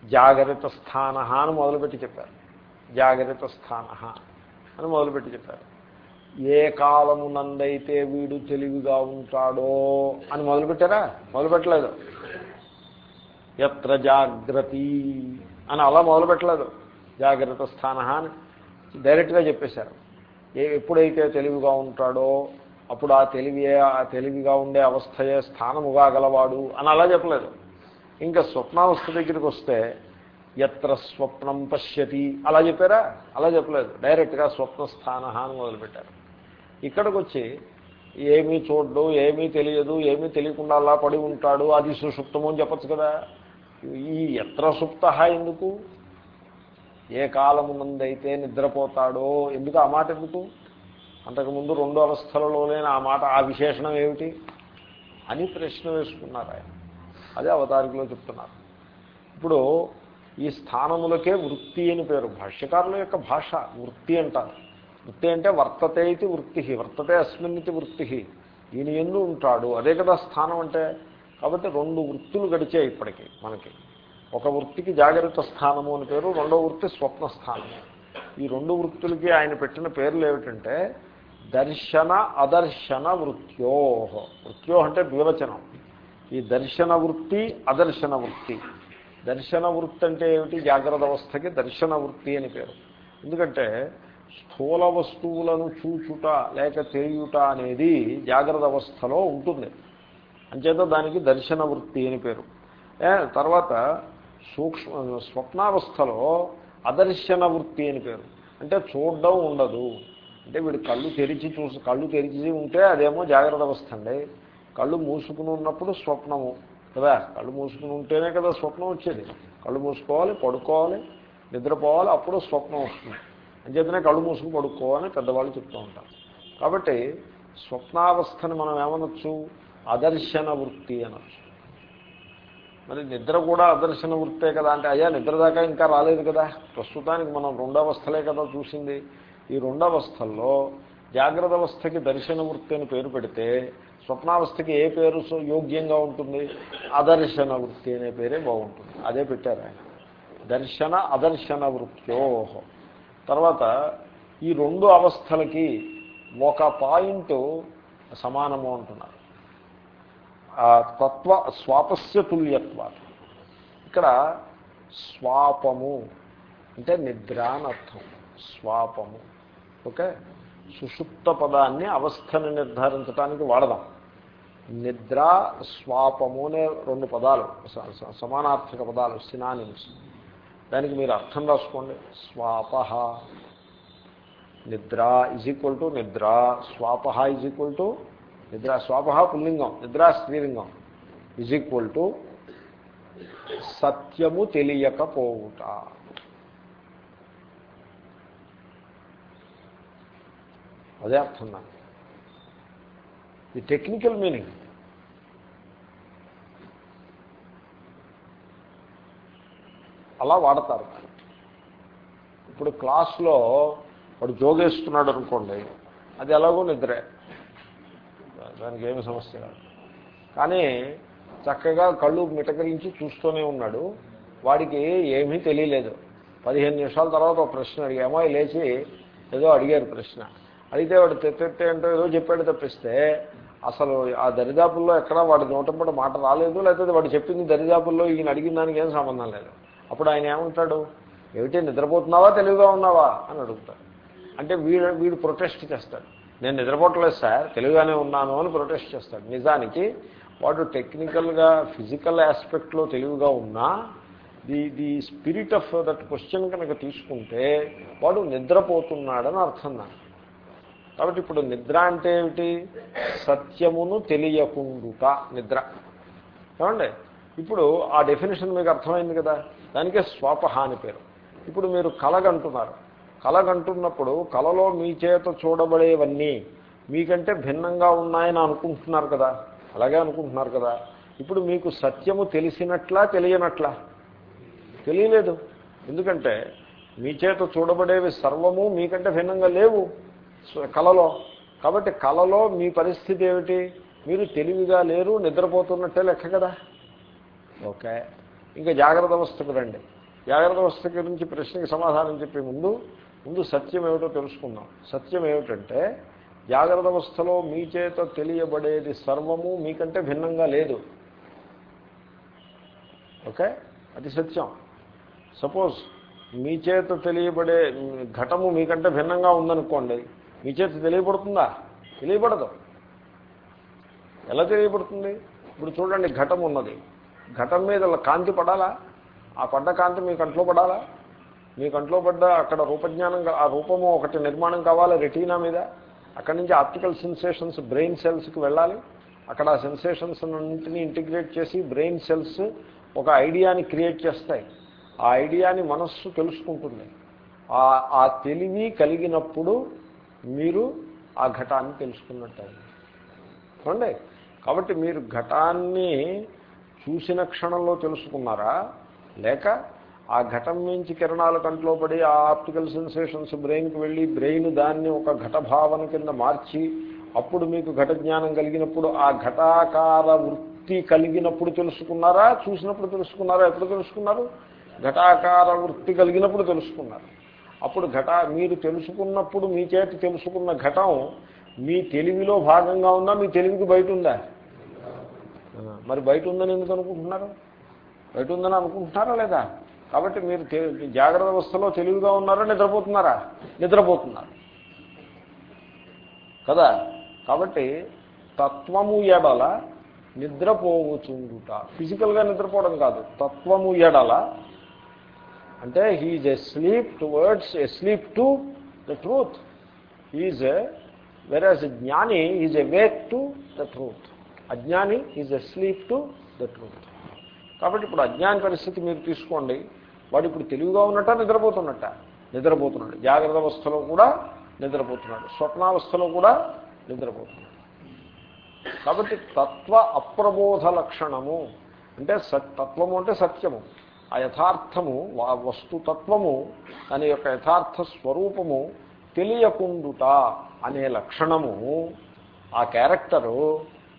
జాగ్రత్త స్థాన అని మొదలుపెట్టి చెప్పారు. జాగ్రత్త స్థాన అని మొదలుపెట్టి చెప్పారు. ఏ కాలమునందైతే వీడు తెలివిగా ఉంటాడో అని మొదలుపెట్టారా? మొదలుపెట్టలేదు. ఎత్ర జాగ్రత్త అని అలా మొదలుపెట్టలేదు. జాగ్రత్త స్థాన అని డైరెక్ట్గా చెప్పేశారు. ఏ ఎప్పుడైతే తెలివిగా ఉంటాడో అప్పుడు ఆ తెలివియే ఆ తెలివిగా ఉండే అవస్థయే స్థానముగా గలవాడు అని అలా చెప్పలేదు. ఇంకా స్వప్నావస్థ దగ్గరికి వస్తే ఎత్ర స్వప్నం పశ్యతి. అలా చెప్పారా? అలా చెప్పలేదు. డైరెక్ట్గా స్వప్న స్థాన అని మొదలుపెట్టారు. ఇక్కడికి వచ్చి ఏమీ చూడ్డు ఏమీ తెలియదు ఏమీ తెలియకుండా అలా పడి ఉంటాడు అది సుషుప్తము అని చెప్పచ్చు కదా. ఈ ఎత్ర సుప్త ఎందుకు? ఏ కాలమునందైతే నిద్రపోతాడో ఎందుకు ఆ మాట ఎందుకు? అంతకుముందు రెండు అవస్థలలోనే ఆ మాట ఆ విశేషణం ఏమిటి? అని ప్రశ్న వేసుకున్నారు ఆయన. అదే అవతారికలో చెప్తున్నారు. ఇప్పుడు ఈ స్థానములకే వృత్తి అని పేరు. భాష్యకారుల యొక్క భాష వృత్తి అంటారు. వృత్తి అంటే వర్తతే ఇది వృత్తి వర్తతే అస్మిన్నితి వృత్తి ఈయన ఎందు ఉంటాడు. అదే కదా స్థానం అంటే. కాబట్టి రెండు వృత్తులు గడిచాయి ఇప్పటికి మనకి. ఒక వృత్తికి జాగ్రత్త స్థానము అని పేరు రెండో వృత్తి స్వప్న స్థానము ఈ రెండు వృత్తులకి ఆయన పెట్టిన పేర్లు ఏమిటంటే దర్శన అదర్శన వృత్యోహ వృత్యోహ అంటే ద్వివచనం ఈ దర్శన వృత్తి అదర్శన వృత్తి. దర్శన వృత్తి అంటే ఏమిటి? జాగ్రత్త అవస్థకి దర్శన వృత్తి అని పేరు. ఎందుకంటే స్థూల వస్తువులను చూచుట లేక తెలియుట అనేది జాగ్రత్త అవస్థలో ఉంటుంది. అంచేత దానికి దర్శన వృత్తి అని పేరు. తర్వాత సూక్ష్మ స్వప్నావస్థలో అదర్శన వృత్తి అని పేరు. అంటే చూడడం ఉండదు. అంటే వీడు కళ్ళు తెరిచి చూసి కళ్ళు తెరిచి ఉంటే అదేమో జాగ్రత్త అవస్థ అండి. కళ్ళు మూసుకుని ఉన్నప్పుడు స్వప్నము కదా? కళ్ళు మూసుకుని ఉంటేనే కదా స్వప్నం వచ్చేది. కళ్ళు మూసుకోవాలి పడుకోవాలి నిద్రపోవాలి అప్పుడు స్వప్నం వస్తుంది. అంచేతనే కళ్ళు మూసుకుని పడుకోవాలని పెద్దవాళ్ళు చెప్తూ ఉంటారు. కాబట్టి స్వప్నావస్థని మనం ఏమనొచ్చు? అదర్శన వృత్తి అనొచ్చు. మరి నిద్ర కూడా అదర్శన వృత్తే కదా? అంటే అయ్యా నిద్ర దాకా ఇంకా రాలేదు కదా? ప్రస్తుతానికి మనం రెండవస్థలే కదా చూసింది. ఈ రెండవస్థల్లో జాగ్రత్త అవస్థకి దర్శన వృత్తి అని పేరు పెడితే స్వప్నావస్థకి ఏ పేరు సో- యోగ్యంగా ఉంటుంది? అదర్శన వృత్తి అనే పేరే బాగుంటుంది. అదే పెట్టారు ఆయన. దర్శన అదర్శన వృత్యో. తర్వాత ఈ రెండు అవస్థలకి ఒక పాయింట్ సమానము అంటున్నారు. ఆ తత్వ స్వాపస్య తుల్యత్వాలు ఇక్కడ స్వాపము అంటే నిద్ర స్వాపము. ఓకే? సుషుప్త పదాన్ని అవస్థను నిర్ధారించడానికి వాడదాం. నిద్ర స్వాపము అనే రెండు పదాలు స- సమానార్థక పదాలు సినానిమ్స్ దానికి మీరు అర్థం రాసుకోండి. స్వాప నిద్ర ఈజ్ ఈక్వల్ టు నిద్ర స్వాప ఈజ్ ఈక్వల్ టు నిద్ర స్వాప పుల్లింగం నిద్ర స్త్రీలింగం ఈజ్ ఈక్వల్ టు సత్యము తెలియకపోవుట. అదే అర్థం నాకు ది టెక్నికల్ మీనింగ్ అలా వాడతారు. ఇప్పుడు క్లాస్లో వాడు జోగేస్తున్నాడు అనుకోండి అది ఎలాగో నిద్రే. దానికి ఏమి సమస్య కాదు. కానీ చక్కగా కళ్ళు మిటకరించి చూస్తూనే ఉన్నాడు. వాడికి ఏమీ తెలియలేదు. పదిహేను నిమిషాల తర్వాత ఒక ప్రశ్న అడిగామో లేచి ఏదో అడిగారు ప్రశ్న. అడిగితే వాడు తెత్తే అంటే ఏదో చెప్పాడు తప్పిస్తే అసలు ఆ దరిదాపుల్లో ఎక్కడా వాడి నోటంపడ మాట రాలేదు లేకపోతే వాడు చెప్పింది దరిదాపుల్లో ఈయన అడిగిన దానికి ఏం సంబంధం లేదు. అప్పుడు ఆయన ఏమంటాడు? ఏమిటి నిద్రపోతున్నావా తెలివిగా ఉన్నావా? అని అడుగుతాడు. అంటే వీడు వీడు ప్రొటెస్ట్ చేస్తాడు. నేను నిద్రపోవట్లేదు సార్ తెలివిగానే ఉన్నాను అని ప్రొటెస్ట్ చేస్తాడు. నిజానికి వాడు టెక్నికల్గా ఫిజికల్ ఆస్పెక్ట్లో తెలివిగా ఉన్నా the the spirit of that question కనుక తీసుకుంటే వాడు నిద్రపోతున్నాడని అర్థం నాకు. కాబట్టి ఇప్పుడు నిద్ర అంటే ఏమిటి? సత్యమును తెలియకుండుట నిద్ర. ఏమండి? ఇప్పుడు ఆ డెఫినేషన్ మీకు అర్థమైంది కదా? దానికే స్వాపహ అని పేరు. ఇప్పుడు మీరు కలగంటున్నారు కలగంటున్నప్పుడు కలలో మీ చేత చూడబడేవన్నీ మీకంటే భిన్నంగా ఉన్నాయని అనుకుంటున్నారు కదా? అలాగే అనుకుంటున్నారు కదా? ఇప్పుడు మీకు సత్యము తెలిసినట్లా తెలియనట్లా? తెలియలేదు. ఎందుకంటే మీ చేత చూడబడేవి సర్వము మీకంటే భిన్నంగా లేవు. కలలో. కాబట్టి కలలో మీ పరిస్థితి ఏమిటి? మీరు తెలివిగా లేరు నిద్రపోతున్నట్టే లెక్క కదా? ఓకే. ఇంకా జాగ్రత్త అవస్థకు రండి. జాగ్రత్త అవస్థ గురించి ప్రశ్నకి సమాధానం చెప్పే ముందు ముందు సత్యం ఏమిటో తెలుసుకుందాం. సత్యం ఏమిటంటే జాగ్రత్త అవస్థలో మీ చేత తెలియబడేది సర్వము మీకంటే భిన్నంగా లేదు. ఓకే? అది సత్యం. సపోజ్ మీ చేత తెలియబడే ఘటము మీకంటే భిన్నంగా ఉందనుకోండి మీ చేత తెలియబడుతుందా తెలియబడదు ఎలా తెలియబడుతుంది ఇప్పుడు చూడండి ఘటం ఉన్నది. ఘటం మీద కాంతి పడాలా? ఆ పడ్డ కాంతి మీ కంట్లో పడాలా? మీ కంట్లో పడ్డ అక్కడ రూపజ్ఞానం ఆ రూపము ఒకటి నిర్మాణం కావాలి రెటీనా మీద. అక్కడి నుంచి ఆప్టికల్ సెన్సేషన్స్ బ్రెయిన్ సెల్స్కి వెళ్ళాలి. అక్కడ ఆ సెన్సేషన్స్ అన్నింటినీ ఇంటిగ్రేట్ చేసి బ్రెయిన్ సెల్స్ ఒక ఐడియాని క్రియేట్ చేస్తాయి. ఆ ఐడియాని మనస్సు తెలుసుకుంటుంది. ఆ తెలివి కలిగినప్పుడు మీరు ఆ ఘటాన్ని తెలుసుకున్నట్టు చూడండి కాబట్టి మీరు ఘటాన్ని చూసిన క్షణంలో తెలుసుకున్నారా? లేక ఆ ఘటం నుంచి కిరణాలు కంట్లో పడి ఆ ఆప్టికల్ సెన్సేషన్స్ బ్రెయిన్కి వెళ్ళి బ్రెయిన్ దాన్ని ఒక ఘట భావన కింద మార్చి అప్పుడు మీకు ఘట జ్ఞానం కలిగినప్పుడు ఆ ఘటాకార వృత్తి కలిగినప్పుడు తెలుసుకున్నారా? చూసినప్పుడు తెలుసుకున్నారా? ఎప్పుడు తెలుసుకున్నారు? ఘటాకార వృత్తి కలిగినప్పుడు తెలుసుకున్నారు. అప్పుడు ఘట మీరు తెలుసుకున్నప్పుడు మీ చేతి తెలుసుకున్న ఘటం మీ తెలివిలో భాగంగా ఉందా మీ తెలివికి బయట ఉందా? మరి బయట ఉందని ఎందుకు అనుకుంటున్నారు? బయట ఉందని అనుకుంటున్నారా లేదా? కాబట్టి మీరు జాగ్రత్త అవస్థలో తెలివిగా ఉన్నారా నిద్రపోతున్నారా? నిద్రపోతున్నారు. కదా? కాబట్టి తత్వము ఎడల నిద్రపోవచుండుట ఫిజికల్గా నిద్రపోవడం కాదు. తత్వము ఎడల అంటే he's asleep towards asleep to the truth is whereas జ్ఞాని is awake to the truth అజ్ఞాని is asleep to the truth కాబట్టి ఇప్పుడు అజ్ఞాని పరిస్థితి మీరు తీసుకోండి. వాడు ఇప్పుడు తెలివిగా ఉన్నట్ట నిద్రపోతున్నట్ట? నిద్రపోతున్నాడు. జాగ్రత్త అవస్థలో కూడా నిద్రపోతున్నాడు. స్వప్నావస్థలో కూడా నిద్రపోతున్నాడు. కాబట్టి తత్వ అప్రబోధ లక్షణము. అంటే సత్ తత్వము అంటే సత్యము. ఆ యథార్థము వస్తుతత్వము దాని యొక్క యథార్థ స్వరూపము తెలియకుండుట అనే లక్షణము ఆ క్యారెక్టరు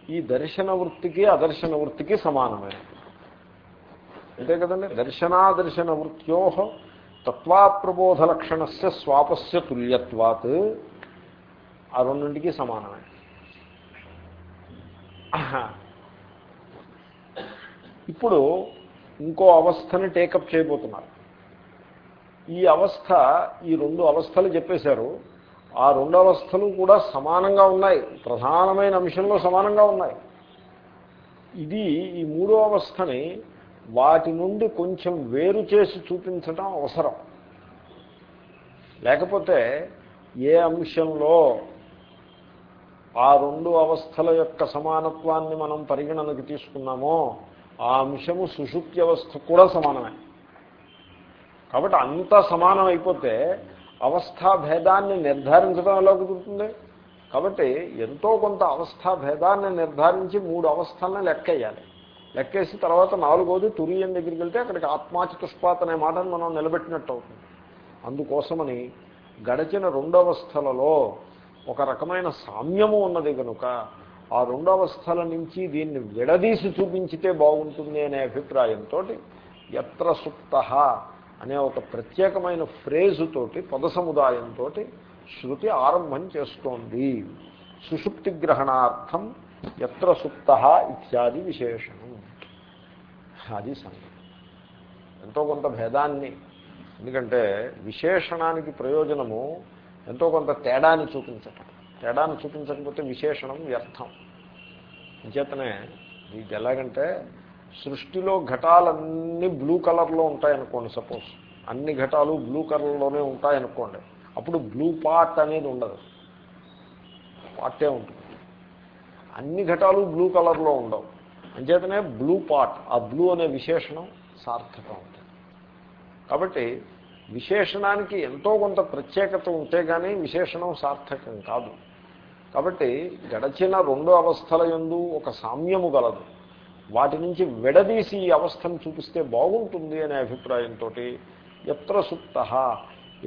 ఈ దర్శన వృత్తికి అదర్శన వృత్తికి సమానమే అంతే కదండి? దర్శనాదర్శన వృత్యో తత్వాప్రబోధ లక్షణస్య స్వాపస్య తుల్యత్వాత్ ఆ రెండింటికి సమానమే ఇప్పుడు ఇంకో అవస్థని టేకప్ చేయబోతున్నారు. ఈ అవస్థ ఈ రెండు అవస్థలు చెప్పేశారు. ఆ రెండు అవస్థలు కూడా సమానంగా ఉన్నాయి. ప్రధానమైన అంశంలో సమానంగా ఉన్నాయి. ఇది ఈ మూడో అవస్థని వాటి నుండి కొంచెం వేరు చేసి చూపించడం అవసరం. లేకపోతే ఏ అంశంలో ఆ రెండు అవస్థల యొక్క సమానత్వాన్ని మనం పరిగణనకు తీసుకున్నామో ఆ అంశము సుషుప్తి అవస్థ కూడా సమానమే. కాబట్టి అంత సమానం అయిపోతే అవస్థా భేదాన్ని నిర్ధారించడం ఎలా కుదురుతుంది? కాబట్టి ఎంతో కొంత అవస్థా భేదాన్ని నిర్ధారించి మూడు అవస్థలను లెక్కేయాలి. లెక్కేసి తర్వాత నాలుగోది తురియం దగ్గరికి వెళ్తే అక్కడికి ఆత్మాచితుష్పాత్ అనే మాటను మనం నిలబెట్టినట్టు అవుతుంది అందుకోసమని గడచిన రెండవస్థలలో ఒక రకమైన సామ్యము ఉన్నది కనుక ఆ రెండవస్థల నుంచి దీన్ని విడదీసి చూపించితే బాగుంటుంది అనే అభిప్రాయంతో ఎత్ర సుప్త అనే ఒక ప్రత్యేకమైన ఫ్రేజుతోటి పద సముదాయంతో శృతి ఆరంభం చేస్తోంది. సుషుప్తి గ్రహణార్థం ఎత్ర సుప్త ఇత్యాది విశేషణం. అది సంగతి. ఎంతో కొంత భేదాన్ని ఎందుకంటే విశేషణానికి ప్రయోజనము ఎంతో కొంత తేడాన్ని చూపించటం. తేడాన్ని చూపించకపోతే విశేషణం వ్యర్థం. అంచేతనే ఇది ఎలాగంటే సృష్టిలో ఘటాలన్నీ బ్లూ కలర్లో ఉంటాయనుకోండి సపోజ్. అన్ని ఘటాలు బ్లూ కలర్లోనే ఉంటాయనుకోండి. అప్పుడు బ్లూ పార్ట్ అనేది ఉండదు. పార్టే ఉంటుంది. అన్ని ఘటాలు బ్లూ కలర్లో ఉండవు. అంచేతనే బ్లూ పాట్ ఆ బ్లూ అనే విశేషణం సార్థకం ఉంటుంది కాబట్టి విశేషణానికి ఎంతో కొంత ప్రత్యేకత ఉంటే కానీ విశేషణం సార్థకం కాదు. కాబట్టి గడచిన రెండు అవస్థల ఎందు ఒక సామ్యము గలదు. వాటి నుంచి విడదీసి ఈ అవస్థను చూపిస్తే బాగుంటుంది అనే అభిప్రాయంతో ఎత్ర సుప్త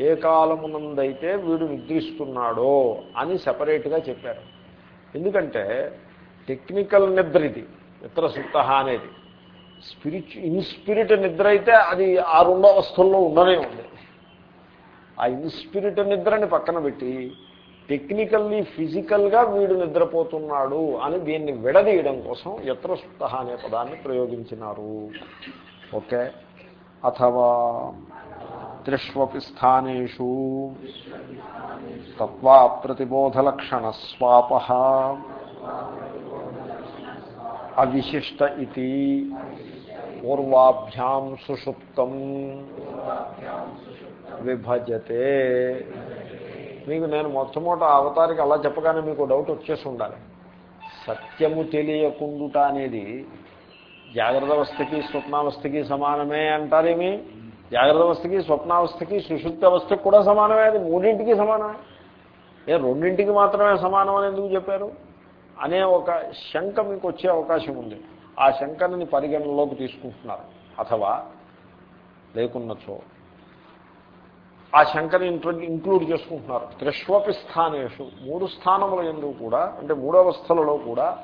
ఏ కాలమునందైతే వీడు నిద్రిస్తున్నాడో అని సపరేట్గా చెప్పారు. ఎందుకంటే టెక్నికల్ నిద్ర ఇది ఎత్ర సుప్త అనేది. స్పిరిచు ఇన్స్పిరిట్ నిద్ర అయితే అది ఆ రెండో అవస్థల్లో ఉండనే ఉంది. ఆ ఇన్స్పిరిట్ నిద్రని పక్కన పెట్టి టెక్నికల్లీ ఫిజికల్గా వీడు నిద్రపోతున్నాడు అని దీన్ని విడదీయడం కోసం ఎత్ర అనే పదాన్ని ప్రయోగించినారు. ఓకే? అథవా త్రిష్వపి స్థానేషు తత్వా ప్రతిబోధలక్షణ స్వాప అవిశిష్ట ఇది పూర్వాభ్యాం సుషుప్తం విభజతే మీకు నేను మొట్టమొదట అవతారికి అలా చెప్పగానే మీకు డౌట్ వచ్చేసి ఉండాలి. సత్యము తెలియకుండుట అనేది జాగ్రత్త అవస్థకి స్వప్నావస్థకి సమానమే అంటారేమి? జాగ్రత్త అవస్థకి స్వప్నావస్థకి సుషుప్త అవస్థకి కూడా సమానమే అది మూడింటికి సమానమే. ఏ రెండింటికి మాత్రమే సమానం అని ఎందుకు చెప్పారు? అనే ఒక శంక మీకు వచ్చే అవకాశం ఉంది. ఆ శంకని పరిగణనలోకి తీసుకుంటున్నారు. అథవా లేకున్నచో ఆ శంకని ఇంక్లూడ్ చేసుకుంటున్నారు. త్రిష్వపి స్థానేషు. మూడు స్థానముల ఎందు కూడా అంటే మూడవస్థలలో కూడా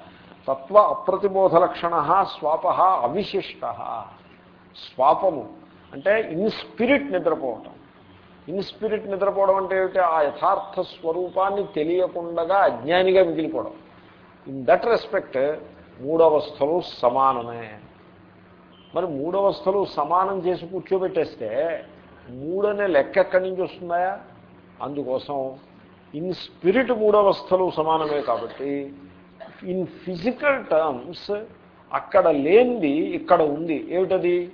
తత్వ అప్రతిబోధ లక్షణ స్వాప అవిశిష్ట. స్వాపము. అంటే ఇన్స్పిరిట్ నిద్రపోవటం. ఇన్స్పిరిట్ నిద్రపోవడం అంటే ఏమిటి? ఆ యథార్థ స్వరూపాన్ని తెలియకుండా అజ్ఞానిగా మిగిలిపోవడం. ఇన్ దట్ రెస్పెక్ట్ మూడవస్థలు సమానమే. మరి మూడవస్థలు సమానం చేసి కూర్చోబెట్టేస్తే మూడనే లెక్క ఎక్కడి నుంచి వస్తుందా అందుకోసం ఇన్ స్పిరిట్ మూడవస్థలు సమానమే కాబట్టి ఇన్ ఫిజికల్ టర్మ్స్ అక్కడ లేనిది ఇక్కడ ఉంది. ఏమిటది?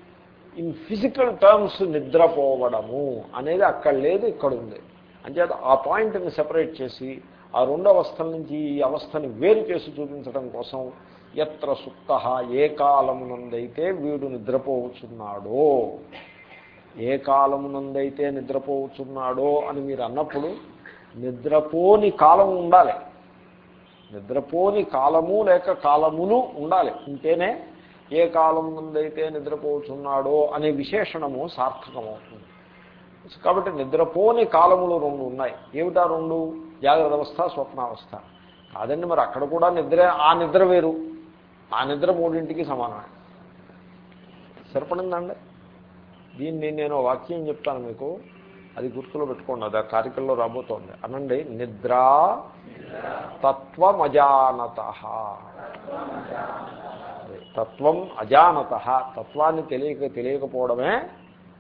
ఇన్ ఫిజికల్ టర్మ్స్ నిద్రపోవడము అనేది అక్కడ లేదు ఇక్కడ ఉంది. అంచేత ఆ పాయింట్ని సెపరేట్ చేసి ఆ రెండు అవస్థల నుంచి ఈ అవస్థని వేరు చేసి చూపించడం కోసం ఎత్ర సుప్త ఏ కాలమునందైతే వీడు నిద్రపోవచ్చున్నాడో. ఏ కాలమునందైతే నిద్రపోవచ్చున్నాడో అని మీరు అన్నప్పుడు నిద్రపోని కాలం ఉండాలి. నిద్రపోని కాలము లేక కాలములు ఉండాలి. ఉంటేనే ఏ కాలం ముందైతే నిద్రపోతున్నాడో అనే విశేషణము సార్థకమవుతుంది. కాబట్టి నిద్రపోని కాలములు రెండు ఉన్నాయి. ఏమిటా రెండు? జాగ్రత్త అవస్థ స్వప్నావస్థ. కాదండి మరి అక్కడ కూడా నిద్ర ఆ నిద్ర వేరు. ఆ నిద్ర మూడింటికి సమానమే. సరిపడిందండి దీన్ని నేను వాక్యం చెప్తాను మీకు. అది గుర్తులో పెట్టుకోండి. అది ఆ కార్యక్రమంలో రాబోతోంది. అనండి. నిద్ర తత్వమజానత. తత్వం అజానత. తత్వాన్ని తెలియక తెలియకపోవడమే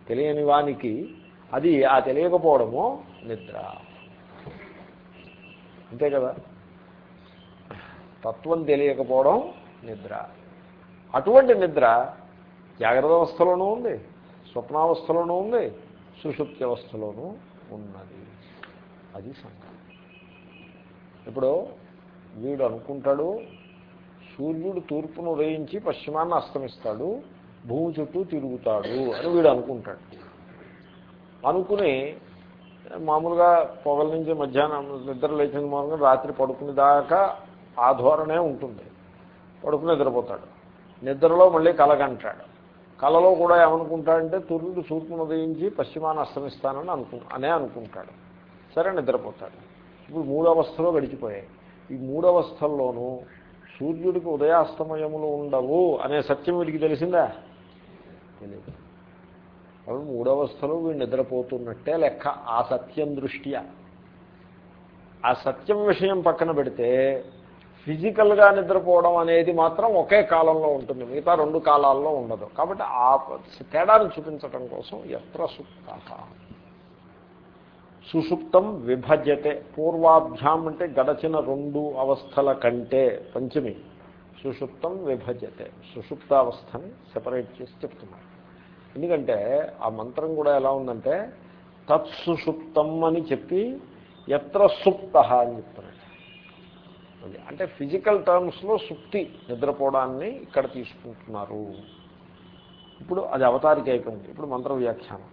తెలియని వానికి. అది ఆ తెలియకపోవడము నిద్ర. అంతే కదా? తత్వం తెలియకపోవడం నిద్ర. అటువంటి నిద్ర జాగ్రత్త అవస్థలోనూ ఉంది. స్వప్నావస్థలోనూ ఉంది సుషుప్తి అవస్థలోనూ ఉన్నది. అది సంగతి. ఇప్పుడు వీడు అనుకుంటాడు సూర్యుడు తూర్పును ఉదయించి పశ్చిమాన్ని అస్తమిస్తాడు భూమి చుట్టూ తిరుగుతాడు అని వీడు అనుకుంటాడు. అనుకుని మామూలుగా పొగల నుంచి మధ్యాహ్నం నిద్ర లేచిన మామూలుగా రాత్రి పడుకునే దాకా ఆ ధోరణే ఉంటుంది. పడుకుని నిద్రపోతాడు. నిద్రలో మళ్ళీ కలగంటాడు. కలలో కూడా ఏమనుకుంటాడంటే సూర్యుడు సూర్యుని ఉదయించి పశ్చిమాన్ని అస్తమిస్తానని అనుకు అనే అనుకుంటాడు. సరే నిద్రపోతాడు. ఇప్పుడు మూడవస్థలో గడిచిపోయాయి. ఈ మూడవస్థల్లోనూ సూర్యుడికి ఉదయాస్తమయములు ఉండవు అనే సత్యం వీడికి తెలిసిందా? తెలియదు కాబట్టి మూడవస్థలో వీడు నిద్రపోతున్నట్టే లెక్క ఆ సత్యం దృష్ట్యా. ఆ సత్యం విషయం పక్కన పెడితే ఫిజికల్గా నిద్రపోవడం అనేది మాత్రం ఒకే కాలంలో ఉంటుంది. మిగతా రెండు కాలాల్లో ఉండదు. కాబట్టి ఆ తేడాను చూపించటం కోసం ఎత్ర సుప్త సుషుప్తం విభజతే. పూర్వాభ్యాం అంటే గడచిన రెండు అవస్థల కంటే పంచమి. సుషుప్తం విభజతే. సుషుప్తావస్థని సెపరేట్ చేసి చెప్తున్నారు ఎందుకంటే ఆ మంత్రం కూడా ఎలా ఉందంటే తత్సుషుప్తం అని చెప్పి ఎత్ర సుప్త అని చెప్తున్నారు అంటే ఫిజికల్ టర్మ్స్లో సుప్తి నిద్రపోవడాన్ని ఇక్కడ తీసుకుంటున్నారు. ఇప్పుడు అది అవతారిక అయిపోయింది. ఇప్పుడు మంత్ర వ్యాఖ్యానం.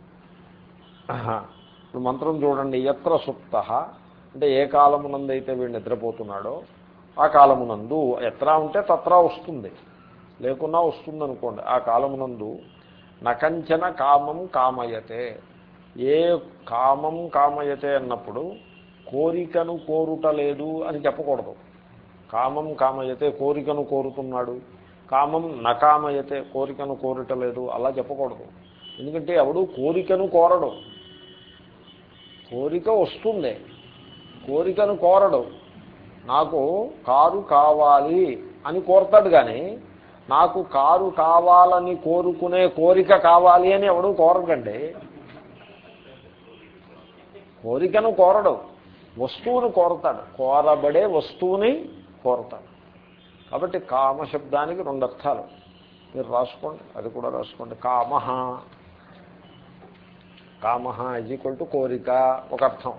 ఇప్పుడు మంత్రం చూడండి. ఎత్ర సుప్త. అంటే ఏ కాలమునందైతే వీడు నిద్రపోతున్నాడో ఆ కాలమునందు ఎత్రా ఉంటే తత్ర వస్తుంది. లేకున్నా వస్తుంది అనుకోండి ఆ కాలమునందు నకంచన కామం కామయతే. ఏ కామం కామయతే అన్నప్పుడు కోరికను కోరుట లేదు అని చెప్పకూడదు. కామం కామయతే కోరికను కోరుతున్నాడు. కామం నకామయతే కోరికను కోరటలేదు. అలా చెప్పకూడదు. ఎందుకంటే ఎవడు కోరికను కోరడు. కోరిక వస్తుంది. కోరికను కోరడు. నాకు కారు కావాలి అని కోరతాడు కానీ నాకు కారు కావాలని కోరుకునే కోరిక కావాలి అని ఎవడు కోరకండి కోరికను కోరడు. వస్తువును కోరతాడు. కోరబడే వస్తువుని కోరతాడు కాబట్టి కామశబ్దానికి రెండు అర్థాలు. మీరు రాసుకోండి అది కూడా రాసుకోండి. Kama kama is equal to కోరిక ఒక అర్థం.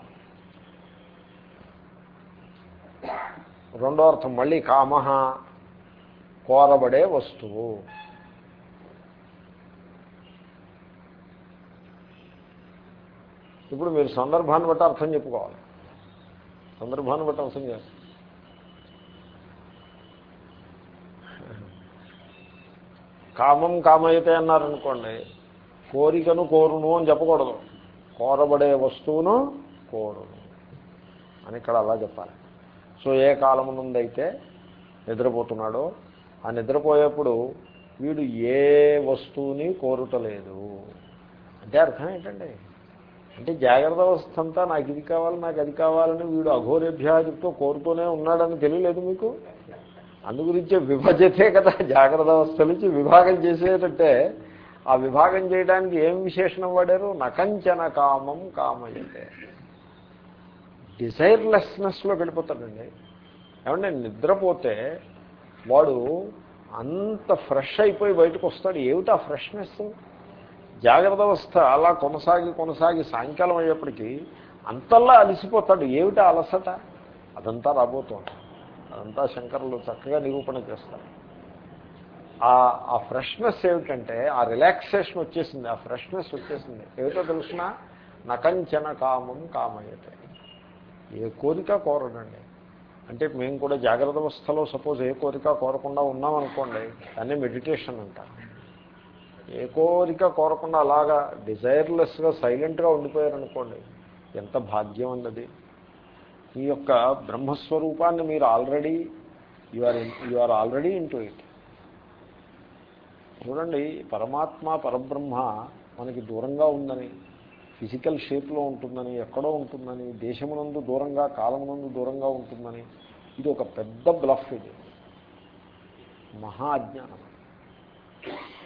రెండో అర్థం మళ్ళీ కామ కోరబడే వస్తువు. ఇప్పుడు మీరు సందర్భాన్ని బట్టి అర్థం చెప్పుకోవాలి. సందర్భాన్ని బట్టి అర్థం చేస్తారు. కామం కామయతే అన్నారనుకోండి కోరికను కోరును అని చెప్పకూడదు. కోరబడే వస్తువును కోరును అని ఇక్కడ అలా చెప్పాలి. సో ఏ కాలం నుండైతే నిద్రపోతున్నాడో ఆ నిద్రపోయేప్పుడు వీడు ఏ వస్తువుని కోరుటలేదు. అంటే అర్థం ఏంటండి? అంటే జాగ్రత్త అవస్థ అంతా నాకు ఇది కావాలి నాకు అది కావాలని వీడు అఘోరేభ్యాధితో కోరుతూనే ఉన్నాడని తెలియలేదు మీకు? అందుగురించే విభజతే కదా జాగ్రత్త అవస్థ నుంచి విభాగం చేసేటంటే ఆ విభాగం చేయడానికి ఏం విశేషణం వాడారు? నకంచన కామం కామయతే. డిజైర్లెస్నెస్లో వెళ్ళిపోతాడండి. ఏమంటే నిద్రపోతే వాడు అంత ఫ్రెష్ అయిపోయి బయటకు వస్తాడు. ఏమిటి ఆ ఫ్రెష్నెస్ జాగ్రత్త అవస్థ అలా కొనసాగి కొనసాగి సాయంకాలం అయ్యేప్పటికీ అంతల్లా అలసిపోతాడు. ఏమిటి అలసట? అదంతా రాబోతోంది. అదంతా శంకరులు చక్కగా నిరూపణ చేస్తారు. ఆ ఫ్రెష్నెస్ ఏమిటంటే ఆ రిలాక్సేషన్ వచ్చేసింది ఆ ఫ్రెష్నెస్ వచ్చేసింది. ఏమిటో తెలిసిన? నకంచన కామం కామయ్యతే ఏ కోరిక కోరడండి అంటే మేము కూడా జాగ్రత్త అవస్థలో సపోజ్ ఏ కోరిక కోరకుండా ఉన్నామనుకోండి దాన్ని మెడిటేషన్ అంటారు. ఏ కోరిక కోరకుండా అలాగా డిజైర్లెస్గా సైలెంట్గా ఉండిపోయారనుకోండి ఎంత భాగ్యం అన్నది. ఈ యొక్క బ్రహ్మస్వరూపాన్ని మీరు already you are you are already into it చూడండి పరమాత్మ పరబ్రహ్మ మనకి దూరంగా ఉందని ఫిజికల్ షేప్లో ఉంటుందని ఎక్కడో ఉంటుందని దేశమునందు దూరంగా కాలమునందు దూరంగా ఉంటుందని ఇది ఒక పెద్ద బ్లఫ్ ఇది. మహా అజ్ఞానం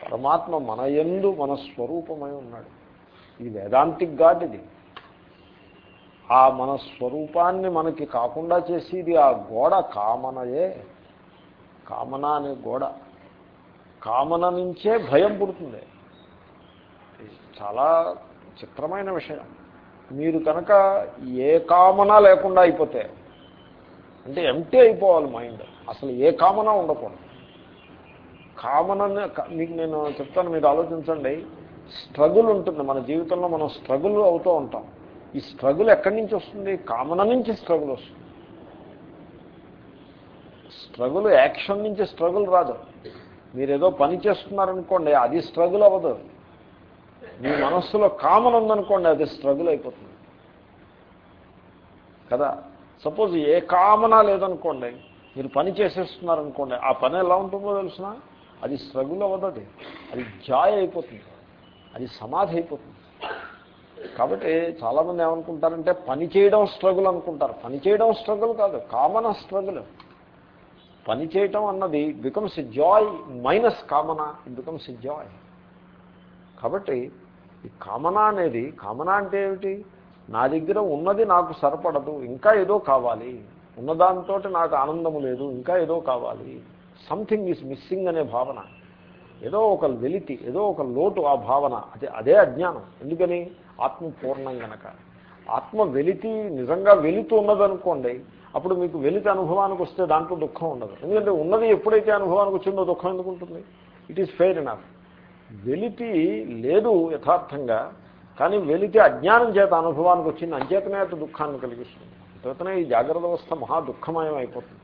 పరమాత్మ మన ఎందు మన స్వరూపమై ఉన్నాడు. ఇది వేదాంతిక్ గాడ్ ఇది. ఆ మన స్వరూపాన్ని మనకి కాకుండా చేసేది ఆ గోడ కామనయే. కామన అనే గోడ. కామన నుంచే భయం పుడుతుంది. చాలా చిత్రమైన విషయం. మీరు కనుక ఏ కామన లేకుండా అయిపోతే అంటే ఎంటీ అయిపోవాలి మైండ్. అసలు ఏ కామన ఉండకూడదు. కామన మీకు నేను చెప్తాను మీరు ఆలోచించండి. స్ట్రగుల్ ఉంటుంది. మన జీవితంలో మనం స్ట్రగుల్ అవుతూ ఉంటాం. ఈ స్ట్రగుల్ ఎక్కడి నుంచి వస్తుంది? కామన నుంచి స్ట్రగుల్ వస్తుంది. స్ట్రగుల్ యాక్షన్ నుంచి స్ట్రగుల్ రాదు. మీరు ఏదో పని చేస్తున్నారనుకోండి అది స్ట్రగుల్ అవ్వదు. మీ మనస్సులో కామన్ ఉందనుకోండి అది స్ట్రగుల్ అయిపోతుంది. కదా? సపోజ్ ఏ కామన లేదనుకోండి మీరు పని చేసేస్తున్నారనుకోండి ఆ పని ఎలా ఉంటుందో తెలిసిన? అది స్ట్రగుల్ అవ్వదు అది. అది జాయ్ అయిపోతుంది. అది సమాధి అయిపోతుంది. కాబట్టి చాలామంది ఏమనుకుంటారంటే పని చేయడం స్ట్రగుల్ అనుకుంటారు. పని చేయడం స్ట్రగుల్ కాదు కామన్ స్ట్రగుల్ పని చేయటం అన్నది బికమ్స్ జాయ్ మైనస్ కామన ఇట్ బికమ్స్ జాయ్ కాబట్టి ఈ కామన అనేది కామన అంటే ఏమిటి? నా దగ్గర ఉన్నది నాకు సరిపడదు ఇంకా ఏదో కావాలి. ఉన్నదాంతో నాకు ఆనందము లేదు ఇంకా ఏదో కావాలి. సంథింగ్ ఈజ్ మిస్సింగ్ అనే భావన. ఏదో ఒక వెలితి ఏదో ఒక లోటు ఆ భావన. అదే అదే అజ్ఞానం. ఎందుకని? ఆత్మ పూర్ణం గనక. ఆత్మ వెలితి నిజంగా వెలితి ఉన్నదనుకోండి అప్పుడు మీకు వెలితి అనుభవానికి వస్తే దాంట్లో దుఃఖం ఉండదు. ఎందుకంటే ఉన్నది ఎప్పుడైతే అనుభవానికి వచ్చిందో దుఃఖం ఎందుకుంటుంది ఇట్ ఈస్ ఫెయిర్ ఎనఫ్ వెలితి లేదు యథార్థంగా కానీ వెలితి అజ్ఞానం చేత అనుభవానికి వచ్చింది అంచేతనే అటు దుఃఖాన్ని కలిగిస్తుంది. అంచేతనే ఈ జాగ్రత్త అవస్థ మహా దుఃఖమయం అయిపోతుంది